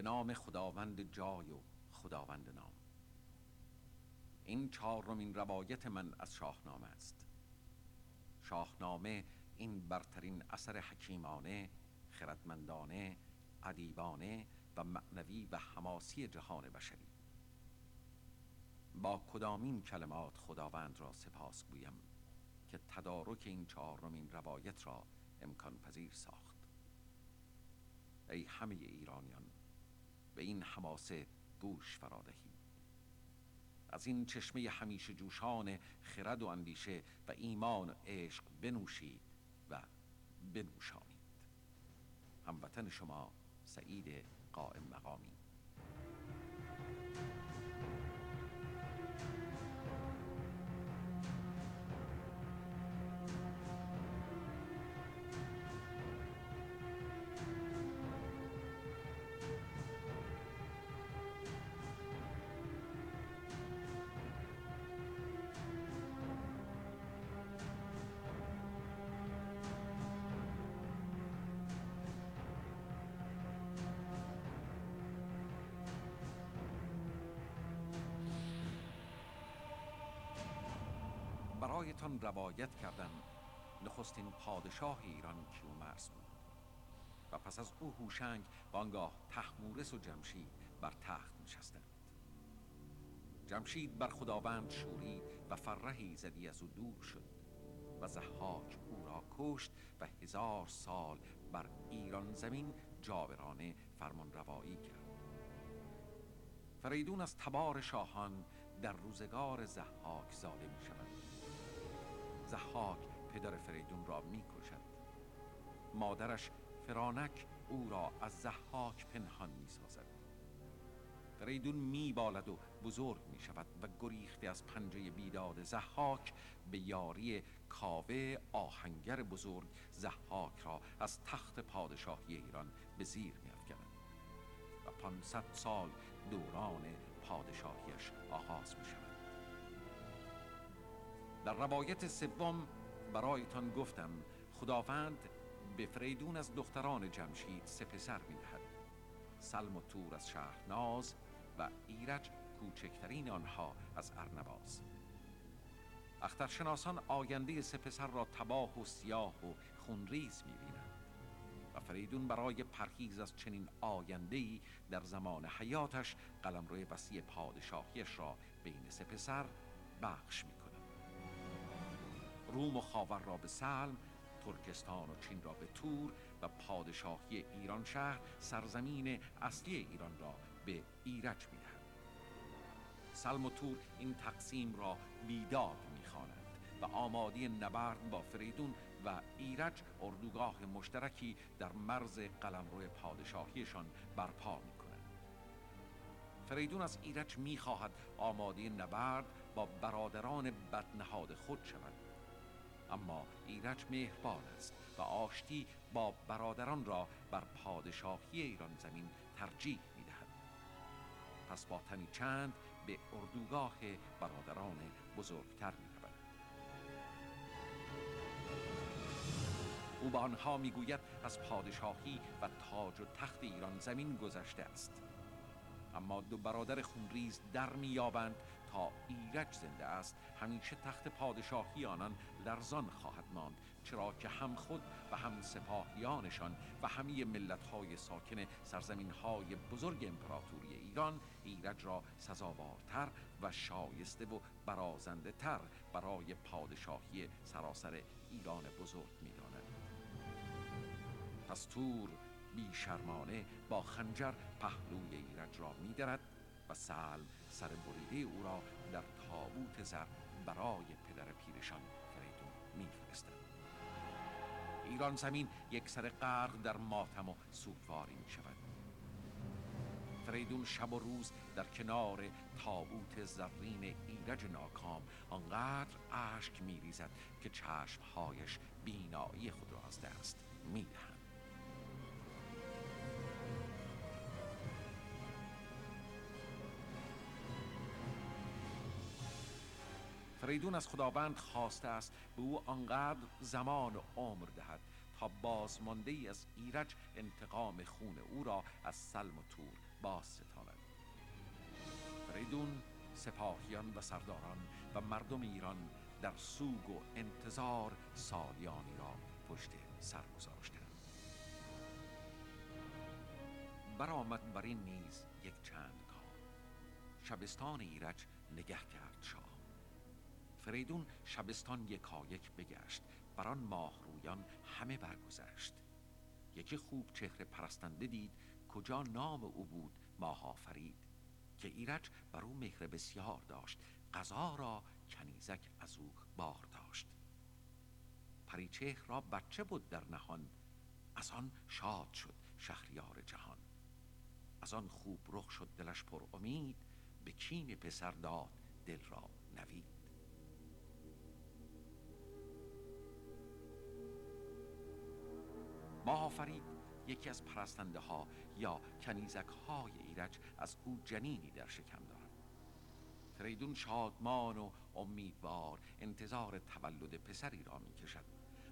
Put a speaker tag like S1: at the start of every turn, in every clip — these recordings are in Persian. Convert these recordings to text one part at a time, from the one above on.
S1: به نام خداوند جای و خداوند نام. این چهارمین روایت من از شاهنامه است. شاهنامه این برترین اثر حکیمانه خردمندانه ادیبانه و معنوی و حماسی جهان بشری. با کدامین کلمات خداوند را سپاس گویم که تدارک این چهارمین روایت را امکان پذیر ساخت. ای همه ایرانیان به این حماسه گوش فرادهی. از این چشمه همیشه جوشان خرد و اندیشه و ایمان و عشق بنوشید و بنوشانید. هموطن شما سعید قائم مقامی. برایتان روایت کردم. نخستین پادشاه ایران کیومرث بود. و پس از او هوشنگ و آنگاه تحمورس و جمشید بر تخت نشستند. جمشید بر خداوند شوری و فرهی زدی از او دور شد و زحاک او را کشت و هزار سال بر ایران زمین جاورانه فرمان روایی کرد. فریدون از تبار شاهان در روزگار زحاک زاده می شود زحاک پدر فریدون را می کشد مادرش فرانک او را از زحاک پنهان می سازد فریدون می بالد و بزرگ می شود و گریخته از پنجه بیداد زحاک به یاری کاوه آهنگر بزرگ زحاک را از تخت پادشاهی ایران به زیر می افکند و پانصد سال دوران پادشاهیش آغاز می شود در روایت سوم برایتان گفتم خداوند به فریدون از دختران جمشید سه پسر می‌دهد. سلم و تور از شهرناز و ایرج کوچکترین آنها از ارنواز. اخترشناسان آینده سه پسر را تباه و سیاه و خونریز می‌بینند و فریدون برای پرهیز از چنین آیندهی در زمان حیاتش قلمرو وسیع پادشاهیش را بین سه پسر بخش می روم و خاور را به سلم ترکستان و چین را به تور و پادشاهی ایران شهر سرزمین اصلی ایران را به ایرج می‌دهد سلم و تور این تقسیم را بیداد می‌خوانند و آمادی نبرد با فریدون و ایرج اردوگاه مشترکی در مرز قلمرو پادشاهیشان برپا می فریدون از ایرج می‌خواهد آماده نبرد با برادران بدنهاد خود شود. اما ایرج مهربان است و آشتی با برادران را بر پادشاهی ایران زمین ترجیح می دهد. پس با تنی چند به اردوگاه برادران بزرگتر می رود. او به آنها می‌گوید از پادشاهی و تاج و تخت ایران زمین گذشته است اما دو برادر خونریز در میابند تا ایرج زنده است همیشه تخت پادشاهی آنان لرزان خواهد ماند چرا که هم خود و هم سپاهیانشان و همه ملتهای ساکن سرزمین های بزرگ امپراتوری ایران ایرج را سزاوارتر و شایسته و برازنده تر برای پادشاهی سراسر ایران بزرگ می‌دانند. پس تور بیشرمانه با خنجر پهلوی ایرج را میدرد و سلم سر بریده او را در تابوت زر برای پدر پیرشان فریدون میفرستد. ایران زمین یک سر غرق در ماتم و سوگواری می شود فریدون شب و روز در کنار تابوت زرین ایرج ناکام آنقدر اشک میریزد که چشمهایش بینایی خود را از دست می‌دهند فریدون از خداوند خواسته است به او آنقدر زمان و عمر دهد تا بازمانده ای از ایرج انتقام خون او را از سلم و تور باز ستاند فریدون سپاهیان و سرداران و مردم ایران در سوگ و انتظار سالیانی را پشت سر گذاشتند. برآمد بر این نیز یک چند کار شبستان ایرج نگه کرد شاه. فریدون شبستان یکایک بگشت. بر آن ماه رویان همه برگذشت. یکی خوب چهره پرستنده دید کجا نام او بود ماه آفرید. که ایرج بر او مهر بسیار داشت قضا را کنیزک از او بار داشت. پریچهر را بچه بود در نهان از آن شاد شد شهریار جهان. از آن خوب رخ شد دلش پر امید به کین پسر داد دل را نوید. ماه آفرید یکی از پرستنده ها یا کنیزک های ایرج از او جنینی در شکم دارد فریدون شادمان و امیدوار انتظار تولد پسری را می کشد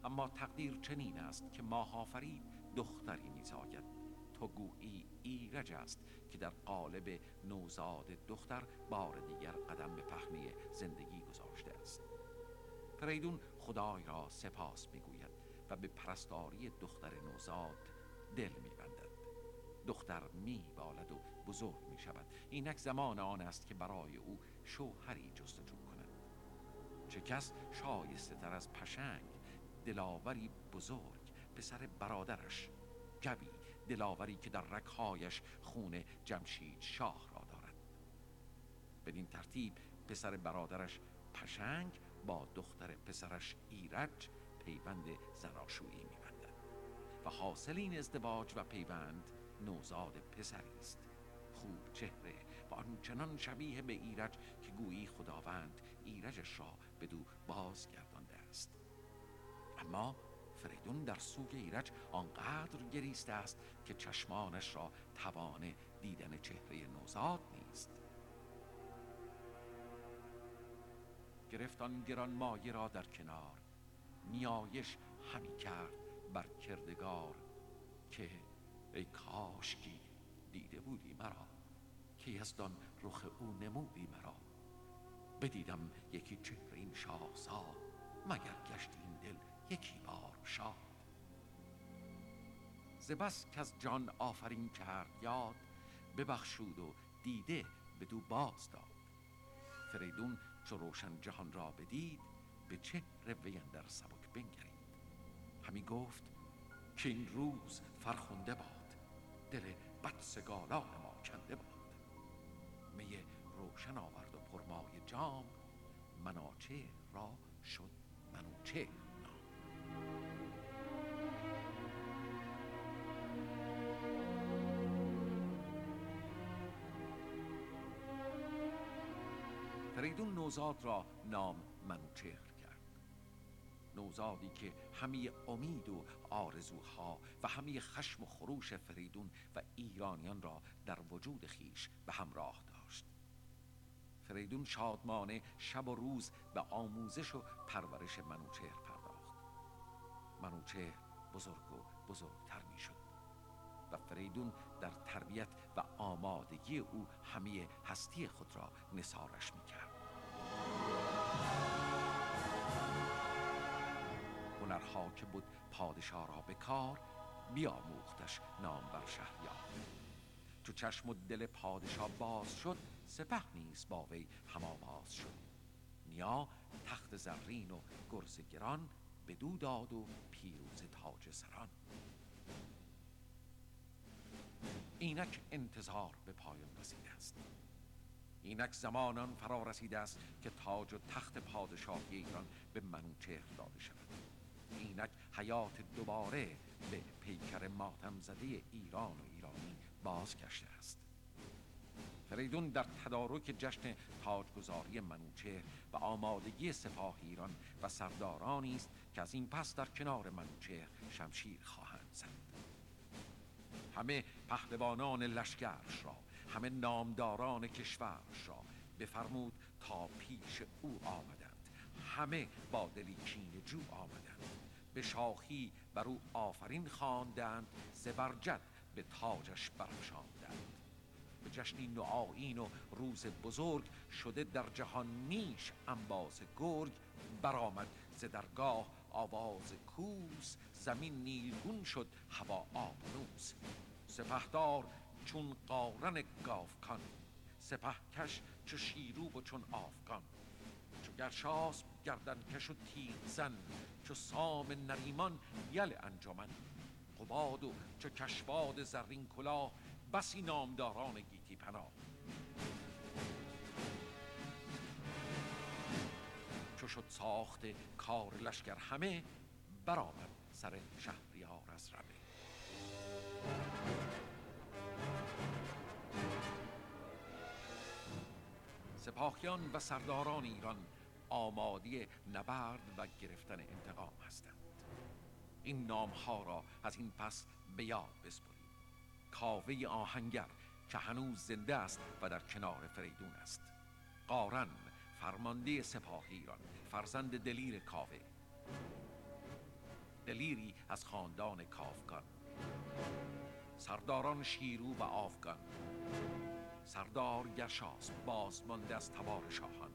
S1: اما تقدیر چنین است که ماه آفرید دختری می زاید تو گویی ایرج است که در قالب نوزاد دختر بار دیگر قدم به پهنه زندگی گذاشته است. فریدون خدای را سپاس می‌گوید. و به پرستاری دختر نوزاد دل میبندد دختر میبالد و بزرگ می شود. اینک زمان آن است که برای او شوهری جستجو کند. چه کس شایسته تر از پشنگ دلاوری بزرگ پسر برادرش گبی دلاوری که در رکهایش خون جمشید شاه را دارد. بدین ترتیب پسر برادرش پشنگ با دختر پسرش ایرج پیوند زناشویی میبندد. و حاصل این ازدواج و پیوند نوزاد پسری است. خوب چهره و آنچنان شبیه به ایرج که گویی خداوند ایرجش را به دو بازگردانده است. اما فریدون در سوگ ایرج آنقدر گریسته است که چشمانش را توان دیدن چهره نوزاد نیست. گرفتان گران مایه را در کنار. نیایش همی کرد بر کردگار که ای کاشکی دیده بودی مرا که یزدان رخ او نمودی مرا. بدیدم یکی چهره این شاهزاد مگر گشت این دل یکی بار شاد. ز بس از جان آفرین کرد یاد ببخشود و دیده به دو باز داد. فریدون چو روشن جهان را بدید به چهر وی اندر سبک بنگرید. همی گفت که این روز فرخنده باد دل بدسگالان ما کنده باد. می روشن آورد و پرمای جام مناچه را شد منوچه. فریدون نوزاد را نام منوچهر نوزادی که همه امید و آرزوها و همه خشم و خروش فریدون و ایرانیان را در وجود خیش به همراه داشت. فریدون شادمانه شب و روز به آموزش و پرورش منوچهر پرداخت. منوچهر بزرگ و بزرگتر می شد و فریدون در تربیت و آمادگی او همه هستی خود را نثارش می کرد هنرها که بود پادشاه را به کار بیاموختش نام بر شهریار. چو چشم و دل پادشاه باز شد سپه نیز با وی هم آواز شد. نیا تخت زرین و گرز گران بدو داد و پیروز تاج سران اینک انتظار به پایان رسیده است. اینک زمانان فرا رسیده است که تاج و تخت پادشاهی ایران به منوچهر داده شود. اینک حیات دوباره به پیکر ماتم زده ایران و ایرانی بازگشته است. فریدون در تدارک جشن تاجگذاری منوچهر و آمادگی سپاه ایران و سردارانی است که از این پس در کنار منوچهر شمشیر خواهند زد. همه پهلوانان لشکرش را همه نامداران کشورش را بفرمود تا پیش او آمدند. همه با دلی کین جو آمدند. به شاخی بر او آفرین خواندند زبرجد به تاجش برافشاندند به جشنی نوآیین و روز بزرگ شده در جهان نیش انباز گرگ برآمد. ز درگاه آواز کوس زمین نیلگون شد هوا آبنوس سپهدار چون قارن گاوکان سپهکش چو شیروب و چون آفگان. گرشاسب گردن کش و تیر زن چو سام نریمان یل انجمن. قباد و چو کشواد زرین کلاه بسی نامداران گیتی پناه. چو شد ساخت کار لشکر همه برآمد سر شهریار از رمه. سپاهیان و سرداران ایران آمادی نبرد و گرفتن انتقام هستند. این نام ها را از این پس به یاد بسپرید. کاوه آهنگر که هنوز زنده است و در کنار فریدون است. قارن فرمانده سپاه ایران فرزند دلیر کاوه. دلیری از خاندان کافگان سرداران شیرو و آفگان. سردار گرشاس بازمانده از تبار شاهان.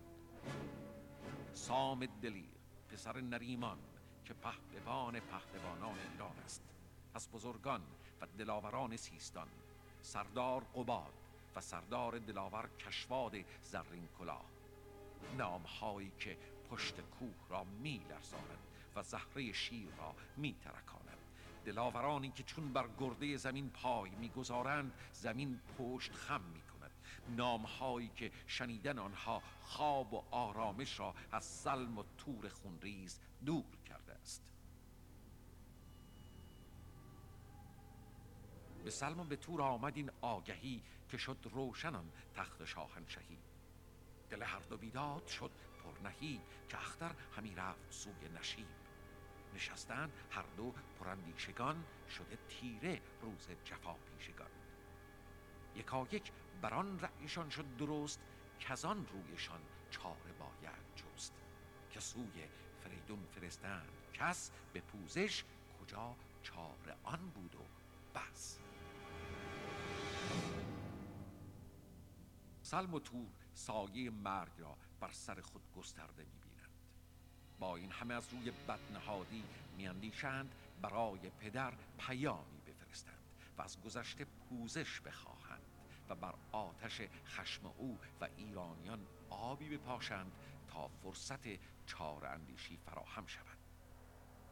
S1: سام دلیر پسر نریمان که پهلوان پهلوانان ایران است از بزرگان و دلاوران سیستان سردار قباد و سردار دلاور کشواد زرین کلاه نامهایی که پشت کوه را می و زهره شیر را می ترکاند دلاورانی که چون بر گرده زمین پای می‌گذارند زمین پشت خم می نامهایی که شنیدن آنها خواب و آرامش را از سلم و تور خونریز دور کرده است. به سلم و به تور آمد این آگهی که شد روشنان تخت شاهنشهی دل هر دو بیداد شد پرنهی که اختر همی رفت سوی نشیب. نشستن هر دو پراندیشگان شده تیره روز جفا پیشگان. یکا یک بران رأیشان شد درست کزان رویشان چاره باید جست. که سوی فریدون فرستند کس به پوزش کجا چاره آن بود و بس. سلم و تور سایه مرگ را بر سر خود گسترده می‌بینند. با این همه از روی بدنهادی میاندیشند برای پدر پیامی بفرستند و از گذشته پوزش بخواهند. و بر آتش خشم او و ایرانیان آبی بپاشند تا فرصت چار اندیشی فراهم شود.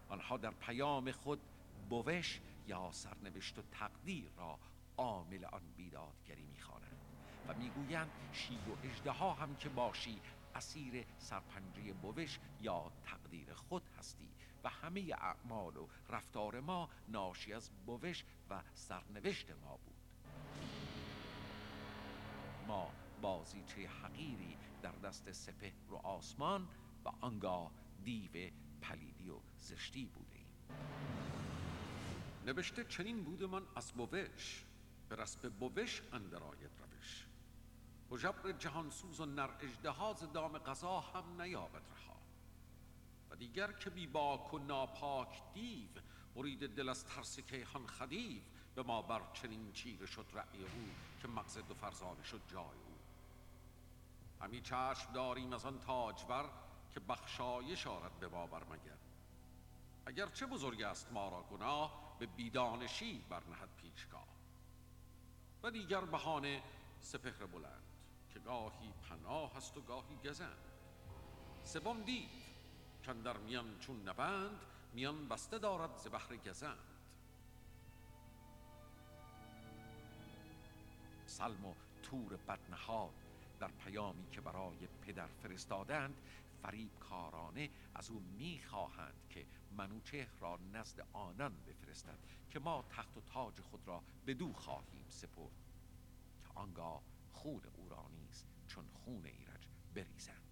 S1: آنها در پیام خود بوش یا سرنوشت و تقدیر را عامل آن بیدادگری می‌خوانند و می‌گویند شیر و اژدها هم که باشی اسیر سرپنجه بوش یا تقدیر خود هستی و همه اعمال و رفتار ما ناشی از بوش و سرنوشت ما بود. بازیچه حقیری در دست سپهر و آسمان و آنگاه دیو پلیدی و زشتی بوده ایم. نوشته چنین بوده من از بوش به رسم بوش اندر آید روش. هژبر جهانسوز و نر اژدها ز دام قضا هم نیابد رها. و دیگر که بی باک و ناپاک دیو مرید دل از ترس کیهان خدیو به ما بر چنین چیره شد رأی او که مغز دو فرزانه شد جای او. همی چشم داریم از آن تاجور که بخشایش آرد به باور مگر. اگر چه بزرگ است ما را گناه به بیدانشی برنهد پیشگاه. و دیگر بهانه سپهر بلند که گاهی پناه است و گاهی گزند. سوم دیو در میان چون نبند میان بسته دارد ز بهر گزند. سلم و تور بدنهاد در پیامی که برای پدر فرستادند فریب کارانه از او می‌خواهند که منوچهر را نزد آنان بفرستد که ما تخت و تاج خود را به دو خواهیم سپرد. که آنگاه خون او را نیز چون خون ایرج بریزند.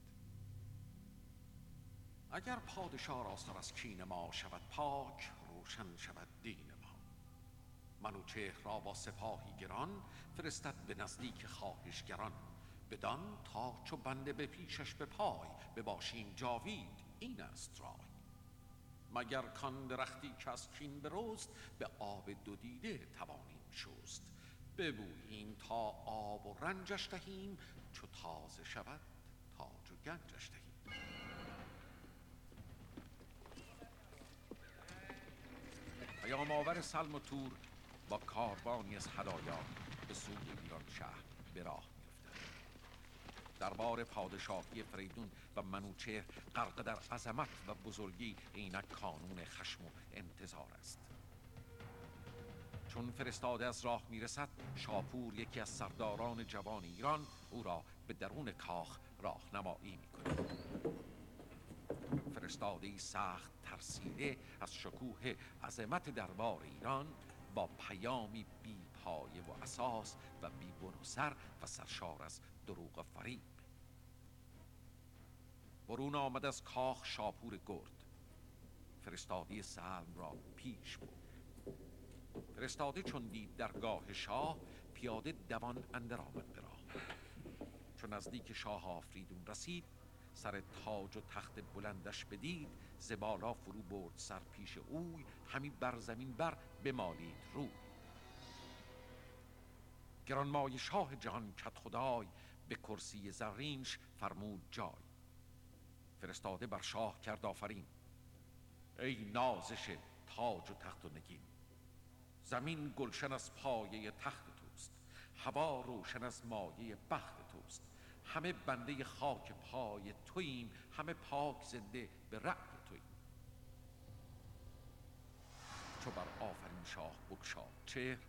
S1: اگر پادشاه را سر از کین ما شود پاک روشن شود دین منوچهر را با سپاهی گران فرستد به نزدیک خواهشگران. بدان تا چو بنده به پیشش به پای بباشیم جاوید این است رای. مگر کان درختی که از کین برست به آب دو دیده توانیم شست. ببوییم تا آب و رنجش دهیم چو تازه شود تاج و گنجش دهیم. پیام آور سلم و تور با کاروانی از هدایا به سوی ایران شهر به راه دربار پادشاهی فریدون و منوچهر غرق در عظمت و بزرگی اینک کانون خشم و انتظار است. چون فرستاده از راه می‌رسد شاپور یکی از سرداران جوان ایران او را به درون کاخ راهنمایی می‌کند. فرستاده سخت ترسیده از شکوه عظمت دربار ایران با پیامی بی پایه و اساس و بی بن و سر و سرشار از دروغ و فریب. برون آمد از کاخ شاپور گرد. فرستادی سلم را پیش بود فرستاده چون دید درگاه شاه پیاده دوان اندر آمد به راه. چون نزدیک شاه آفریدون رسید سر تاج و تخت بلندش بدید زبالا فرو برد سر پیش اوی همی بر زمین بر بمالید روی. گرانمای شاه جهان کت خدای به کرسی زرینش فرمود جای. فرستاده بر شاه کرد آفرین. ای نازش تاج و تخت و نگین زمین گلشن از پایه تخت توست هوا روشن از مایه بخت همه بنده خاک پای توییم همه پاک زنده به رعد توییم. چو بر آفرین شاه بگشاد چهر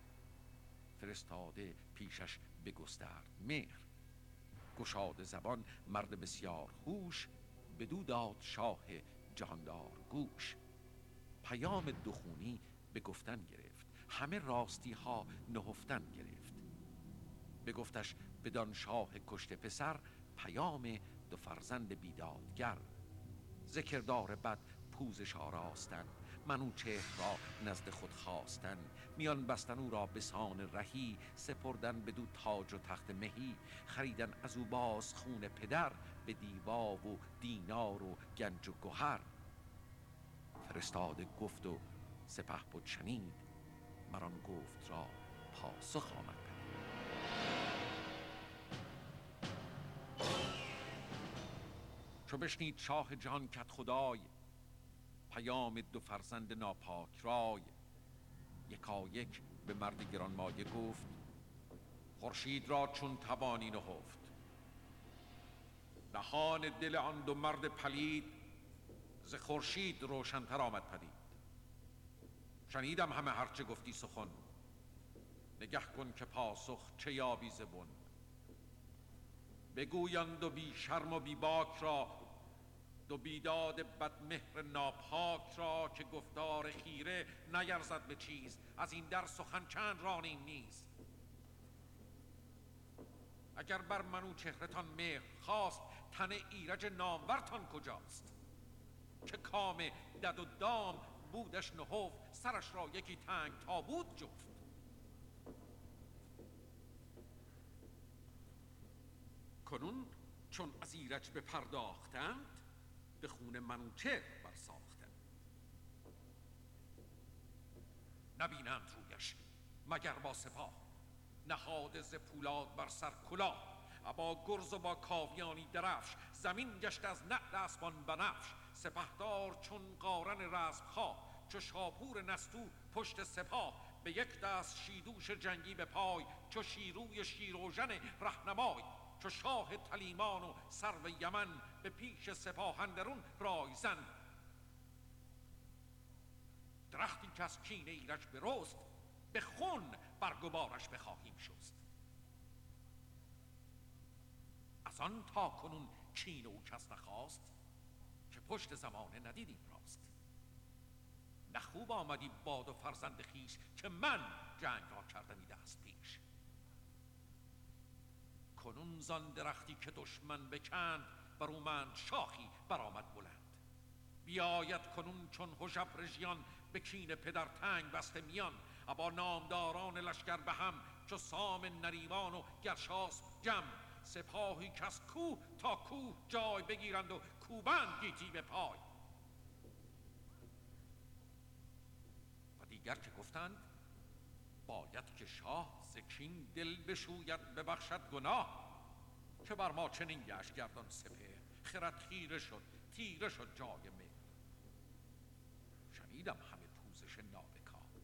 S1: فرستاده پیشش بگسترد مهر. گشاد زبان مرد بسیار هوش بدو داد شاه جهاندار گوش. پیام دخونی به گفتن گرفت همه راستی ها نهفتن گرفت. بگفتش بدان شاه کشته پسر پیام دو فرزند بیدادگر. ذکردار بد پوزش آراستن منوچهر را نزد خود خواستن. میان بستن او را به سان رهی سپردن بدو تاج و تخت مهی. خریدن از او باز خون پدر به دیبا و دینار و گنج و گهر. فرستاده گفت و سپه بود شنید مران گفت را پاسخ آمد. چو بشنید شاه جهان کت خدای پیام دو فرزند ناپاک رای. یکا یک به مرد گرانمایه گفت خورشید را چون توانی نهفت. نهان دل آن دو مرد پلید ز خورشید روشنتر آمد پدید. شنیدم همه هرچه گفتی سخن نگه کن که پاسخ چه یابی زبون بگویند و بی شرم و بی باک را دو بیداد بدمهر ناپاک را که گفتار خیره نیرزد به چیز. از این در سخن چند رانیم نیست. اگر بر منو چهرتان مهر خواست تن ایرج نامورتان کجاست؟ که کام دد و دام بودش نهفت سرش را یکی تنگ تابود جفت. کنون چون از ایرج بپرداختند به خون منوچهر برساختند نبینند رویش مگر با سپاه. نهاد ز پولاد بر سر کلاه. با گرز و با کاویانی درفش. زمین گشت از نعل اسبان بنفش سپهدار چون قارن رزم خواه چو شاپور نستو پشت سپاه. به یک دست شیدوش جنگی به پای. چو شیروی شیروژن رهنمای. چو شاه تلیمان و سرو یمن. به پیش سپاه اندرون رایزن درختی که از کین ایرج برست به خون برگ و بارش بخواهیم شست. از آن تا کنون کین او کس نخواست که پشت زمانه ندیدیم راست. نه خوب آمدی باد و فرزند خیش که من جنگ را کردمی دست پیش. کنون زان درختی که دشمن بکند برومند شاخی برآمد بلند. بیاید کنون چون هژبر ژیان به کین پدر تنگ بسته میان ابا نامداران لشکر به هم چو سام نریمان و گرشاس جم. سپاهی کس کوه تا کوه جای بگیرند و کوبند گیتی به پای. و دیگر که گفتند باید که شاه زکین دل بشوید ببخشد گناه. که بر ما چنین گشت گردان سپه خرد خیره شد تیره شد جای می شنیدم همه پوزش نابکار.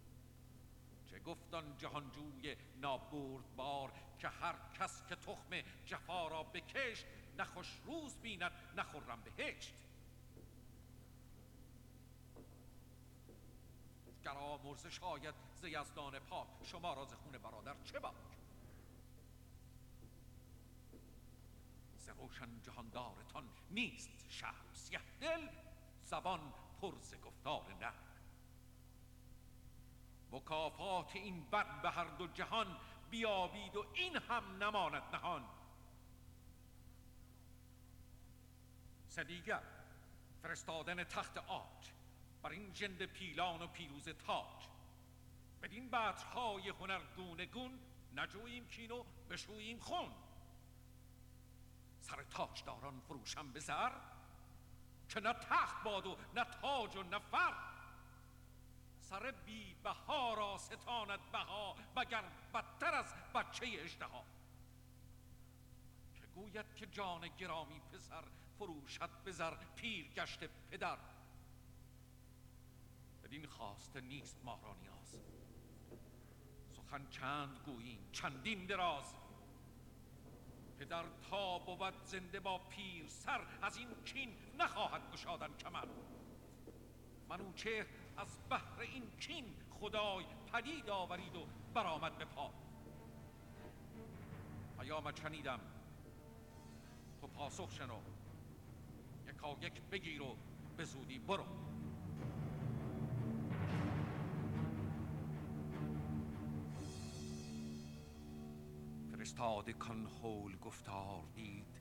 S1: چه گفتان جهانجوی بار که هر کس که تخم جفا را بکشت نه روز بیند نه خرم بهشت. گر آمرزش شاید ز یزدان پاک شما را ز خون برادر چه باک؟ ز روشن جهاندارتان نیست شرم سیه دل زبان پر ز گفتار نه. مکافات این بد به هر دو جهان بیابید و این هم نماند نهان. سدیگر فرستادن تخت آج بر این جند پیلان و پیروز تاج. بدین بطرهای هنر گونه گون نجوییم کین بشوییم خون. سر تاجداران فروشم به زر که نه تخت باد و نه تاج و نه فر. سر بی بها را ستاند بها مگر بدتر از بچه اجدها که گوید که جان گرامی پسر فروشد به زر پیر گشت پدر. بدین خواسته نیست ما را نیاز سخن چند گوییم چندین دراز. پدر تا بود زنده با پیر سر از این کین نخواهد گشادن کمر. منوچهر از بحر این کین خدای پدید آورید و برآمد به پا. پیامت شنیدم. تو پاسخ شنو. یکا یک بگیر و به زودی برو. فرستاده کان هول گفتار دید.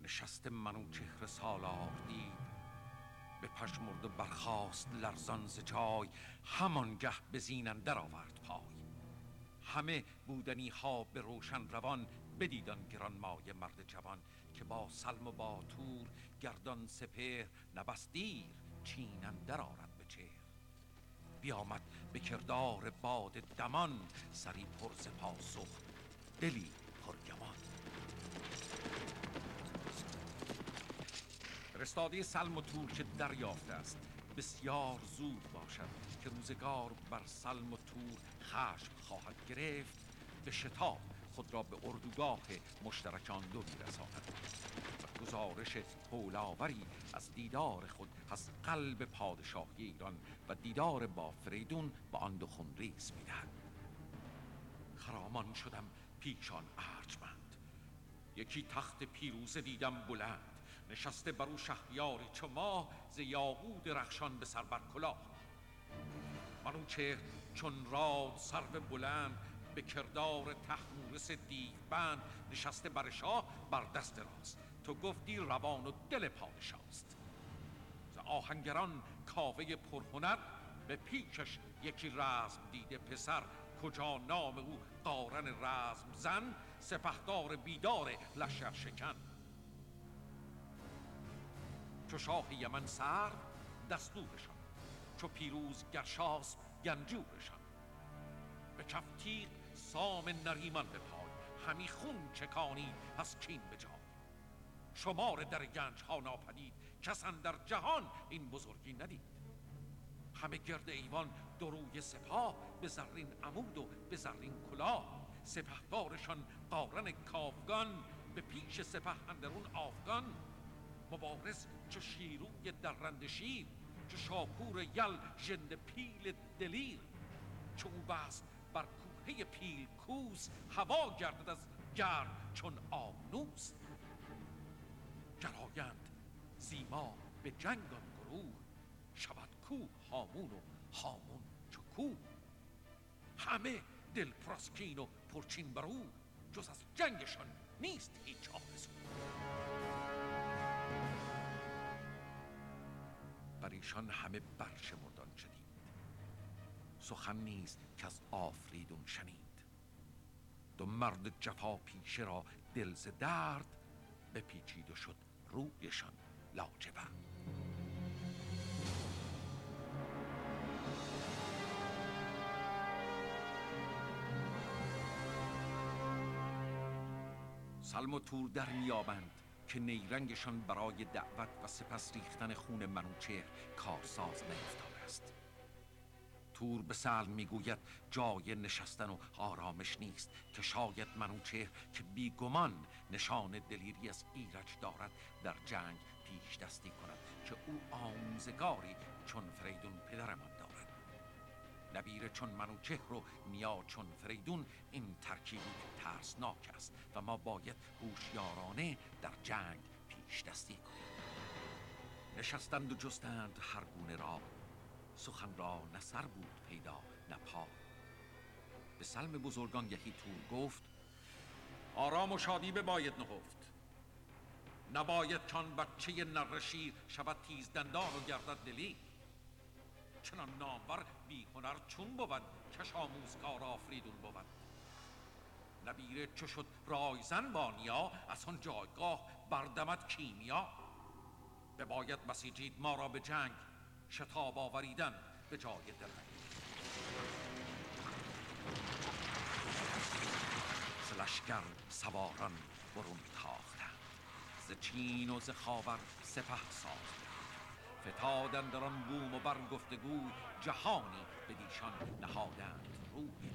S1: نشست منو چهر سالار دید. به پشمرد و برخاست لرزان ز جای. همانگه به زین اندر آورد پای. همه بودنی ها به روشن روان. بدیدان گران مای مرد جوان که با سلم و با تور گردان سپهر نبست دیر چین اندر آرد به چهر. بیامد به کردار باد دمان. سری پر ز پاسخ دلی پرگمان فرستاده سلم و تور دریافته است بسیار زود باشد که روزگار بر سلم و تور خشم خواهد گرفت به شتاب خود را به اردوگاه مشترکان دو میرساند و گزارش هولاوری از دیدار خود از قلب پادشاهی ایران و دیدار با فریدون با آن دو خونریز می‌دهد. خرامان شدم پیشان ارجمند. یکی تخت پیروزه دیدم بلند نشسته بر او شهریاری چو ماه ز یاقوت رخشان به سر بر کلاه. منوچهر چون راد سرو بلند به کردار تحمورس دیوبند نشسته بر شاه بر دست راست. تو گفتی روان و دل پادشاست. ز آهنگران کاوه پرهنر به پیشش یکی رزم دیده پسر کجا نام او قارن رزم زن سپهدار بیدار لشکر شکن چو شاه یمن سر دستورشان چو پیروز گرشاس گنجورشان به کف تیغ سام نریمان به پای همی خون چکانی از کین به جای شمار در گنج ها ناپدید کس در جهان این بزرگی ندید همه گرد ایوان دروی سپاه به زرین عمود و به زرین کلاه. سپهدارشان قارن کافگان به پیش سپه اندرون آفگان مبارز چو شیروی درنده شیر چو شاپور یل ژنده پیل دلیر. چو او بست بر کوهه پیل کوس هوا گردد از گرد چون آبنوس. گرایند زیما به جنگ آن گروه. کوه هامون و هامون چو کوه همه دل پراسکین و پرچین برو جز از جنگشان نیست هیچ آرزو. بر ایشان همه برشمردان شدید سخن نیست که از آفریدون شنید. دو مرد جفا پیشه را دل درد بپیچید و شد رویشان لاجورد سلم و تور در میابند که نیرنگشان برای دعوت و سپس ریختن خون منوچهر کارساز نیفتاده است. تور به سلم می‌گوید جای نشستن و آرامش نیست که شاید منوچهر که بیگمان نشان دلیری از ایرج دارد در جنگ پیش دستی کند که او آموزگاری چون فریدون پدرمان دارد نبیر چون منوچهر و نیا چون فریدون این ترکیبی ترسناک است و ما باید هوشیارانه در جنگ پیش دستی کنیم. نشستند و جستند هر گونه را. سخن را نه سر بود پیدا نه به سلم بزرگان یکی تور گفت آرام و شادی به باید نهفت. نباید چون بچه نرشیر شود تیز دندان و گردد دلی. چنان نامور بی هنر چون بود کش آموزگار آفریدون بود. نبیره چو شد رایزن با نیا از آن جایگاه بردمد کیمیا. باید بسیجید ما را به جنگ شتاب آوریدن به جای درنگ. سواران برون تاختند ز چین و ز خاور سپه ساختند. فتادن در آن بوم و بر گفتگو جهانی به دیشان نهادند روی.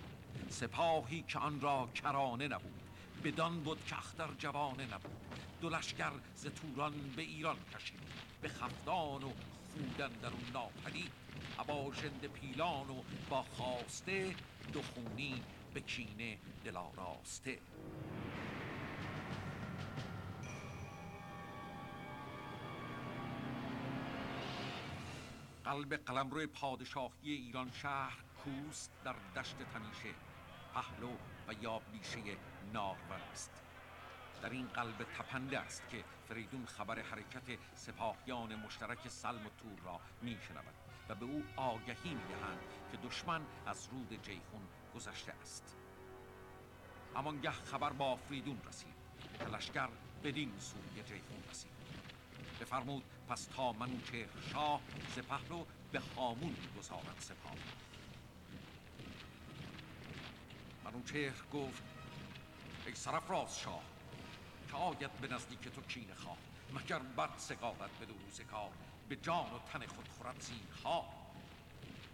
S1: سپاهی که آن را کرانه نبود بدان بود که اختر جوانه نبود. دو لشکر ز توران به ایران کشید به خفتان و خودن در اون ناپدید. ابا پیلان و با خواسته دو خونی به کینه دلاراسته قلب قلمرو پادشاهی ایران شهر کوست در دشت تنیشه پهلو و یا بیشه نارور است. در این قلب تپنده است که فریدون خبر حرکت سپاهیان مشترک سلم و تور را می و به او آگهی می دهند که دشمن از رود جیخون گذشته است. همانگه خبر با فریدون رسید لشکر بدین سوی جیخون رسید. بفرمود پس تا منوچهر شاه ز پهلو به هامون گذارد سپاه. منوچهر گفت ای سرفراز شاه که آید به نزدیک تو کین خواه مگر بد سگالت به روزگار به جان و تن خود خورد زیرها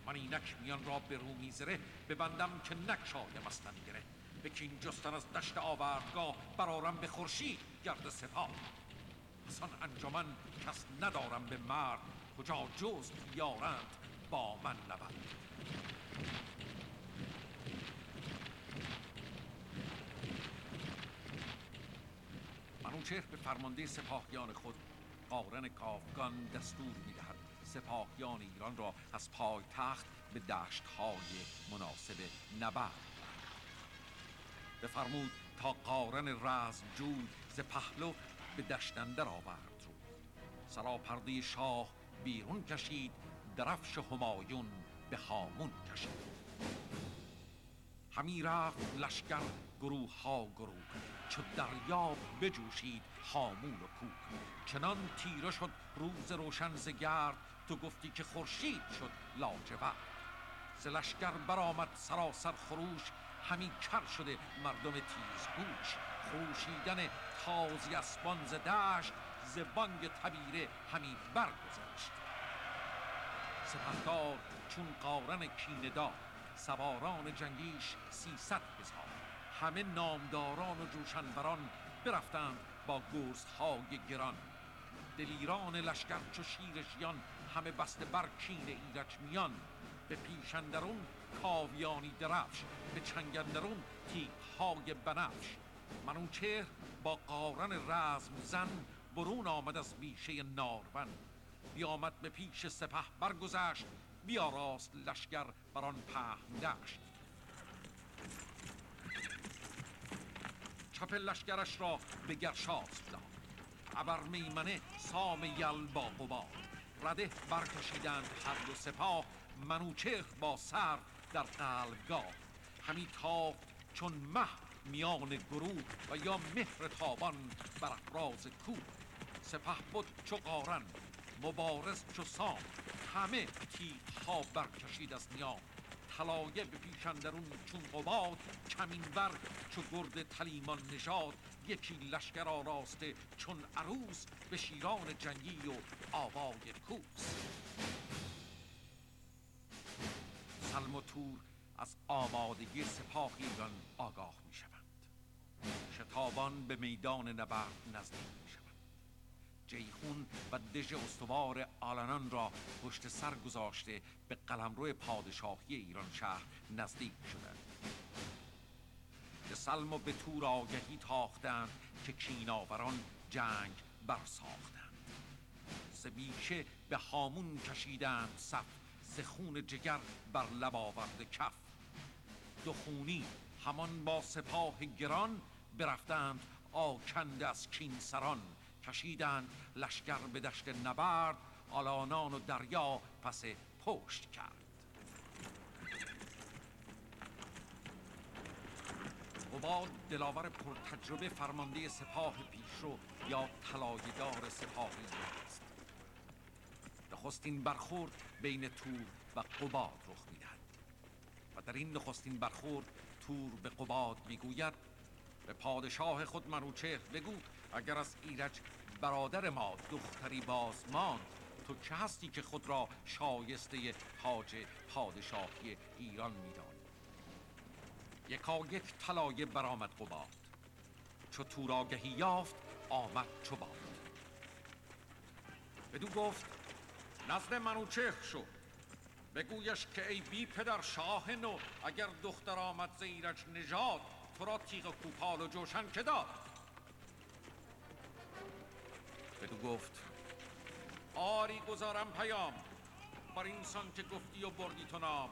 S1: من اینک میان را به رو میزره ببندم که نکشایم از تن گره. به کین جستن از دشت آوردگاه برارم به خورشید گرد سپاه. پس انجمن کس ندارم به مرد کجا جز یارند با من نبرد منوچهر به فرمانده سپاهیان خود قارن کافگان دستور می‌دهد. سپاهیان ایران را از پای تخت به دشت های مناسب نبرد. بفرمود تا قارن رزم جود ز پهلو به دشتندر آورد رو. سراپرده شاه بیرون کشید درفش همایون به هامون کشید. همی رفت لشکر گروه ها گروه چو دریا بجوشید هامون و کوه. چنان تیره شد روز روشن ز تو گفتی که خورشید شد لاجورد. ز لشکر برآمد سراسر خروش همی کر شده مردم تیزگوش خوشیدن تازی اسبان دشت ز بانگ تبیره همی برگذشت. سپهدار چون قارن کیندار سواران جنگیش سیصد هزار. همه نامداران و جوشنوران برفتند با های گران. دلیران لشکر چو شیر ژیان همه بسته بر کین ایرج میان. به پیشندرون کاویانی درفش به چنگندرون های بنفش. منوچهر با قارن رزم زن برون آمد از بیشه نارون. بیامد به پیش سپه برگذشت بیاراست لشکر بر آن پهن دشت. چپ لشکرش را به گرشاست داد. ابر میمنه سام یل با قبار رده برکشیدند هر دو سپاه منوچهر با سر در قلبگاه. همی تافت چون مه میان گروه و یا مهر تابان بر افراز کوه سپه بود چو قارن مبارز چو سام همه تیغ ها برکشید از نیام طلایه به پیشندرون چون قباد کمینور چو گرد تلیمان نژاد یکی لشکر آراسته چون عروس به شیران جنگی و آوای کوس سلم و تور از آمادگی سپاه ایران آگاه می شوند شتابان به میدان نبرد نزدیک می جیهون و دژ استوار آلنان را پشت سر گذاشته به قلمرو پادشاهی ایران شهر نزدیک شدند به سلم و به تور آگهی تاختند که کیناوران جنگ برساختند. ز بیشه به هامون کشیدند صف ز خون جگر بر لب آورد کف. دو خونی همان با سپاه گران برفتند آکنده از کین سران کشیدند لشکر به دشت نبرد آلانان و دریا پس پشت کرد. قباد دلاور پرتجربه فرمانده سپاه پیشرو یا طلایه‌دار سپاهی است نخستین برخورد بین تور و قباد رخ می‌دهد. و در این نخستین برخورد تور به قباد می‌گوید به پادشاه خود منوچهر بگو اگر از ایرج برادر ما دختری باز ماند تو که هستی که خود را شایسته تاج پادشاهی ایران میدانی یکا یک طلایه برآمد قباد. چو توراگهی یافت آمد چو باد. بدو گفت نزد منوچهر شو. بگویش که ای بی پدر شاه نو اگر دختر آمد ز ایرج نژاد تو را تیغ کوپال و جوشن که داد. بدو گفت آری گذارم پیام بر اینسان که گفتی و بردی تو نام.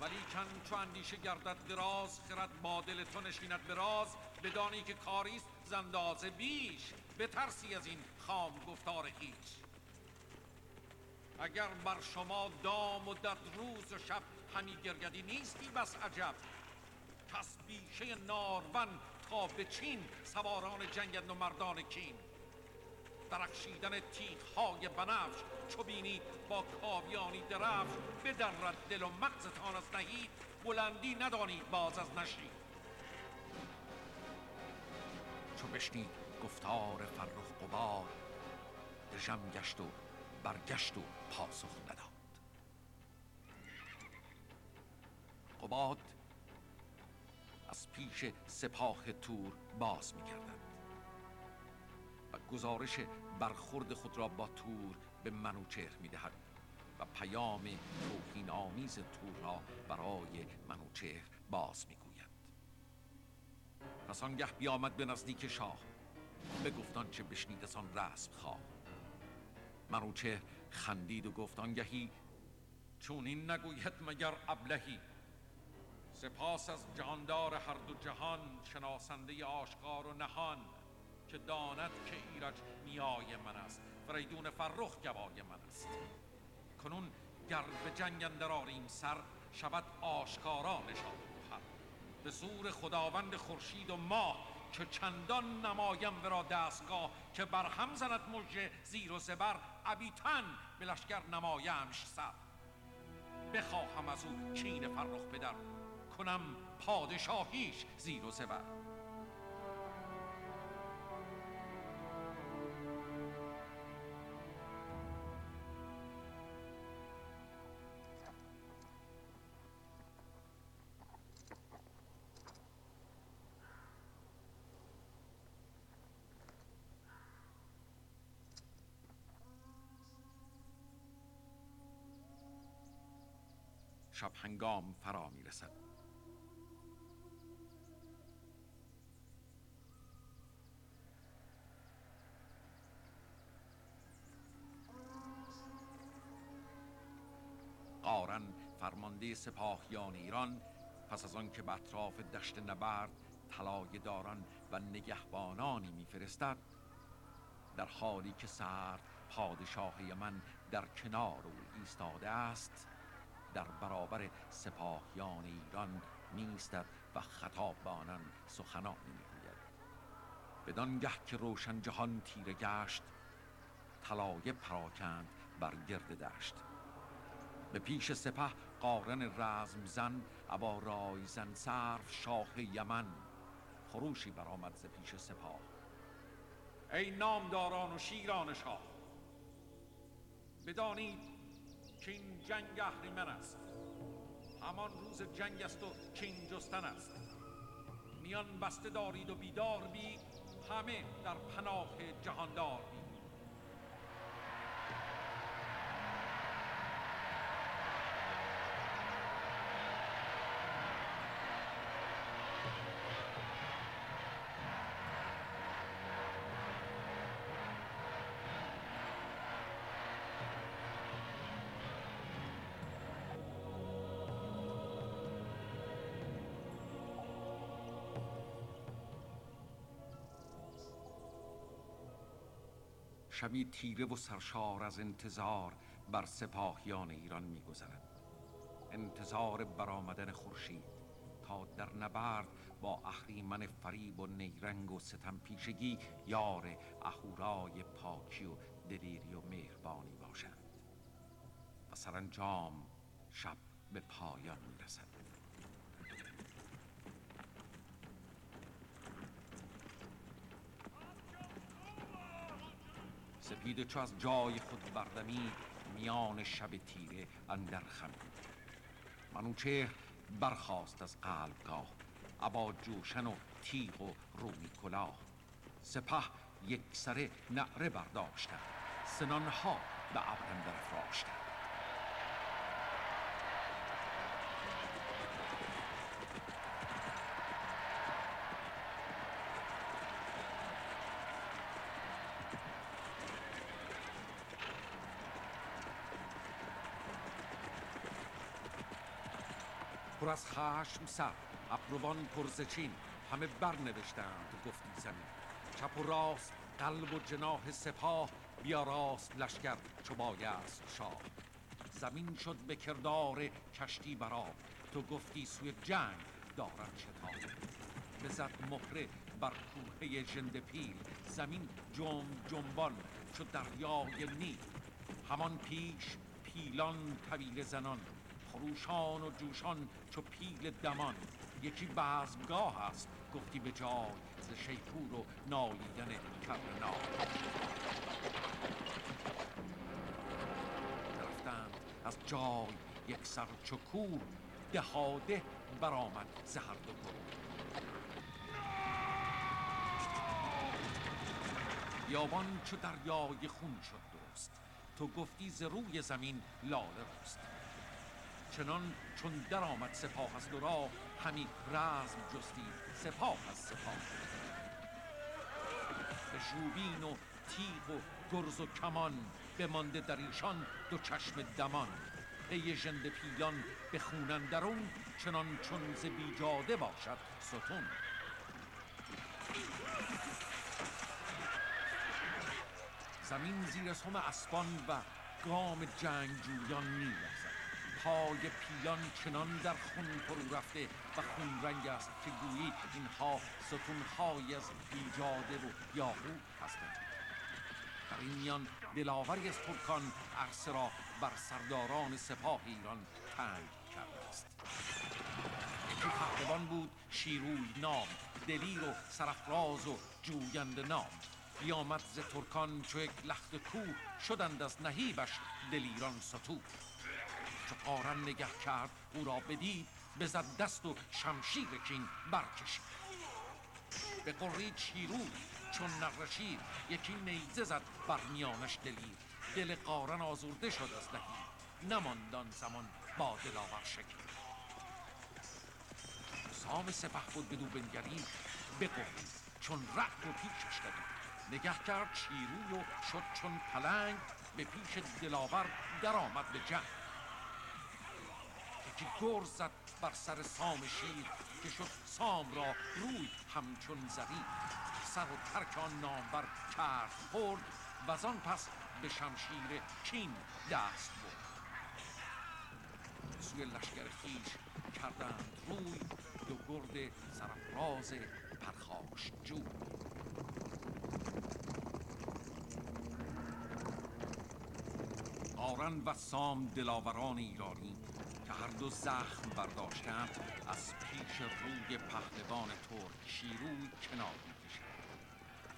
S1: ولی کن چو اندیشه گردد دراز خرد با دل تو نشیند به راز بدانی که کاریست زنداز بیش بترسی از این خام گفتار هیچ. اگر بر شما دام و دد روز و شب همی گرگدی نیستی بس عجب. پس بیشه نارون تا به چین سواران جنگند و مردان کین. درخشیدن تیغ های بنفش چو بینی با کاویانی درفش بدرد دل و مغزتان از نهید بلندی ندانید باز از نشید. چو بشنید گفتار فرخ قبار دژم گشت و برگشت و پاسخ نداد. قباد از پیش سپاه تور باز میگردد و گزارش برخورد خود را با تور به منوچهر می‌دهد و پیام توهین آمیز تور را برای منوچهر باز می‌گوید. پس آنگه بیامد به نزدیک شاه بگفت آنچه بشنید از آن رسم خواه منوچهر خندید و گفت آنگهی چون این نگوید مگر ابلهی؟ سپاس از جاندار هر دو جهان شناسنده آشکار و نهان که داند که ایرج نیای من است فریدون فرخ گوای من است. کنون گر به جنگ اندر آریم سر شود آشکارا نشان گوهر به زور خداوند خورشید و ماه که چندان نمایم ورا دستگاه که بر هم زند مژه زیر و زبر ابیتن به لشکر نمایمش سر. بخواهم از او کین فرخ بدر کنم پادشاهیش زیر و زبر. شب هنگام فرا می رسد سپاهیان ایران پس از آن که به اطراف دشت نبرد طلایه داران و نگهبانانی میفرستد در حالی که سرد پادشاهی من در کنار او ایستاده است در برابر سپاهیان ایران میستد و خطاب به آنان سخنانی می‌گوید. بدانگه که روشن جهان تیره گشت طلایه پراکند بر گرد دشت. به پیش سپه قارن رزم زن ابا رای زن صرف شاه یمن. خروشی برآمد ز پیش سپاه. ای نامداران و شیران شاه بدانید که این جنگ اهریمن است. همان روز جنگ است و کین جستن است. میان بسته دارید و بیدار بی همه در پناه جهاندار بی شبی تیره و سرشار از انتظار بر سپاهیان ایران میگذرد. انتظار برآمدن خورشید تا در نبرد با اهریمن فریب و نیرنگ و ستم پیشگی یار اهورای پاکی و دلیری و مهربانی باشند و سرانجام شب به پایان می‌رسد سپیده چو از جای خود بردمی میان شب تیره اندر خمید منوچهر برخاست از قلبگاه ابا جوشن و تیغ و رومی کلاه. سپه یک سره نعره برداشتن سنانها به ابر اندر از خشم سر ابروان پرزچین. همه برنوشتند گفتی زمین. چپ و راست قلب و جناح سپاه. بیا راست لشکر چو بایست شاه. زمین شد به کردار کشتی براب تو گفتی سوی جنگ دارد شتاب. بزد مهره بر کوهه ژنده پیل زمین جنب جنبان چو دریای نیل. همان پیش پیلان طویل زنان. خروشان و جوشان چو پیل دمان. یکی بزمگاه است گفتی به جای ز شیپور و نالیدن کرنا رفتند از جای یک سر چو کور دهاده برآمد ز هر دو بیابان چو دریای خون شد درست. تو گفتی ز روی زمین لاله رست چنان چون در آمد سپاه از دو راه همی رزم جستی سپاه از سپاه. به شوبین و تیغ و گرز و کمان بمانده در ایشان دو چشم دمان. پی ژنده پیلان به خونن درون چنان چون ز بیجاده باشد ستون. زمین زیر سم اسبان و گام جنگجویان میلرزد پای پیلان چنان در خون فرو رفته و خون رنگ است که گویی اینها ستونهایی از بیجاده و یاقوت هستند. در این میان دلاوری از ترکان عرصه را بر سرداران سپاه ایران تنگ کرده است. یکی پهلوان بود شیروی نام دلیر و سرفراز و جوینده نام. بیامد ز ترکان چو یک لخت کوه شدند از نهیبش دلیران ستوه. چو قارن نگه کرد او را بدید بزد دست و شمشیر کین برکشید. به قری چیرو چون نرشید یکی نیزه زد بر میانش دلیر. دل قارن آزرده شد از نهی نماند آن زمان با دلاور شکیر. سام سپه بود بدو بنگرید بقرید چون رعد و پیشش دوید نگه کرد چیروی و شد چون پلنگ به پیش دلاور درآمد به جنگ. یکی گرز زد بر سر سام شیر که شد سام را روی همچون زرید سر و ترک آن نامور کرد خورد و آن پس به شمشیر کین دست برد. سوی لشکر خیش کردند روی دو گرد سرفراز پرخاش جو. قارن و سام دلاوران ایرانی که هر دو زخم برداشتند از پیش روی پهلوان ترک شیروی کنار می‌کشند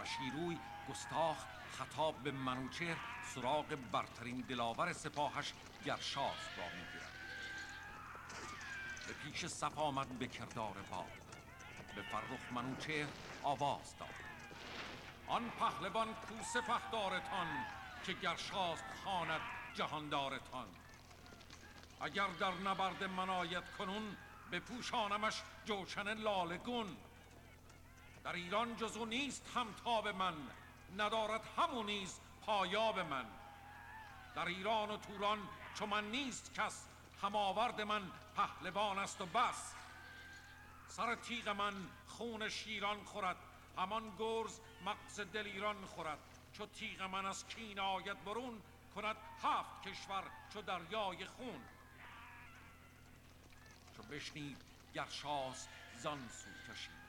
S1: و شیروی گستاخ خطاب به منوچهر سراغ برترین دلاور سپاهش گرشاس را می‌گیرد. به پیش صف آمد به کردار باد. به فرخ منوچهر آواز داد. آن پهلوان کو سپهدارتان که گرشاست خواند جهاندارتان. اگر در نبرد منایت کنون به پوشانمش جوشن لالگون در ایران جزو نیست همتاب من ندارد همون نیز پایاب من. در ایران و توران چو من نیست کس هماورد من پهلوان است و بس. سر تیغ من خون شیران خورد همان گرز مغز دل ایران خورد. چو تیغ من از کین آید برون کند هفت کشور چو دریای خون. چو بشنید گرشاس زان سو کشید.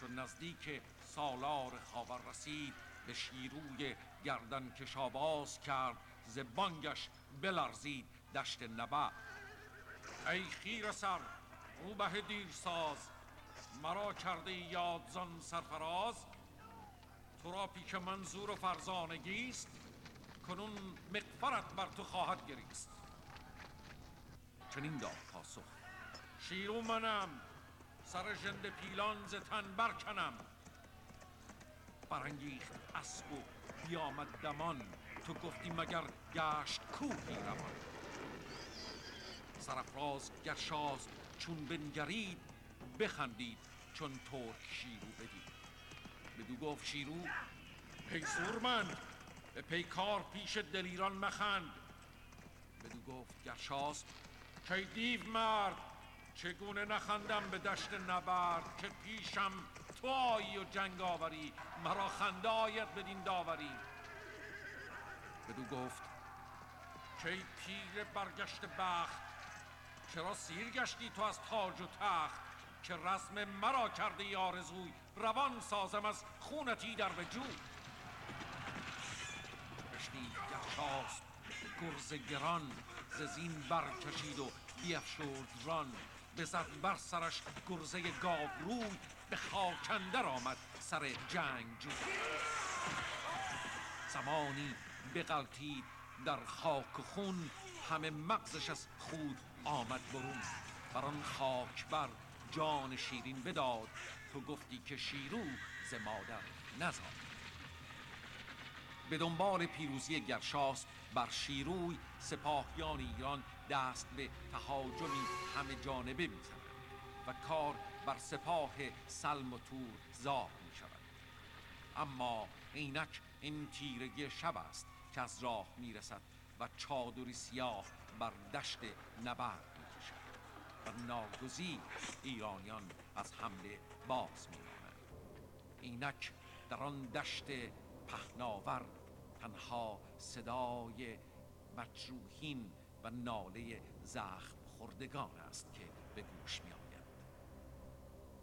S1: چو نزدیک سالار خاور رسید به شیروی گردن کشاباز کرد ز بانگش بلرزید دشت نبع ای خیر سر روبه دیرساز مرا کرده یاد زان سرفراز؟ تو را پیک منظور و فرزانگیست کنون مقفرت بر تو خواهد گریست. چنین داد پاسخ. شیرو منم سر ژنده پیلان ز تن برکنم. برانگیخت اسب و بیامد دمان. تو گفتی مگر گشت کوهی روان. سرفراز گرشاز چون بنگرید بخندید چون ترک شیرو بدید. بدو گفت شیرو ای سورمند به پیکار پیش دلیران مخند. بدو گفت گرشاس کی دیو مرد؟ چگونه نخندم به دشت نبرد که پیشم تو آیی و جنگ آوری مرا خنده آید بدین داوری. بدو گفت کی پیر برگشت بخت چرا سیر گشتی تو از تاج و تخت؟ که رسم مرا کرده آرزوی روان سازم از خونتی در به بشنید گرشاست گرز گران ز زین برکشید و بیفشرد ران. بزد بر سرش گرزه گاوروی به خاکندر آمد سر جنگ جو زمانی بغلطید در خاک و خون همه مغزش از خود آمد برون. بر آن خاک بر جان شیرین بداد تو گفتی که شیرو ز مادر نزاد. به دنبال پیروزی گرشاس بر شیروی سپاهیان ایران دست به تهاجمی همه جانبه می‌زنند و کار بر سپاه سلم و تور زار می شود اما اینک این تیرگی شب است که از راه می‌رسد و چادری سیاه بر دشت نبرد می‌کشد و ناگزیر ایرانیان از حمله باز میمانند. اینک در آن دشت پهناور تنها صدای مجروحین و ناله زخم خوردگان است که به گوش می آید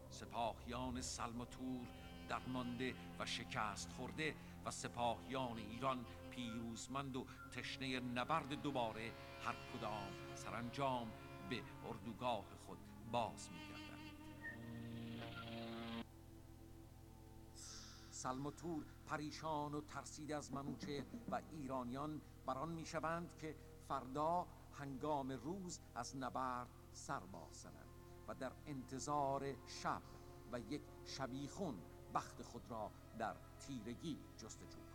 S1: سپاهیان سلم و تور درمانده و شکست خورده و سپاهیان ایران پیروزمند و تشنه نبرد دوباره هر کدام سرانجام به اردوگاه خود باز میگردند. سلم و تور پریشان و ترسید از منوچه و ایرانیان بران می‌شوند که فردا هنگام روز از نبرد سر بازنند و در انتظار شب و یک شبیخون بخت خود را در تیرگی جستجو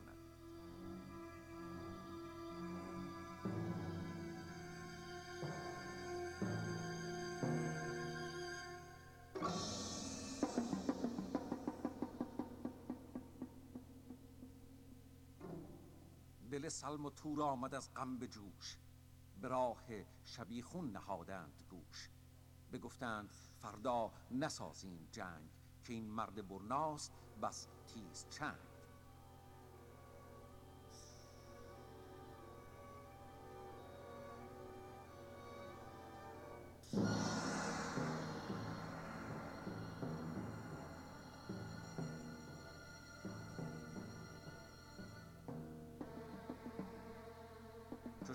S1: دل سلم و تور آمد از غم به جوش. به راه شبیخون نهادند گوش. بگفتند فردا نسازیم جنگ که این مرد برناست بس تیز چند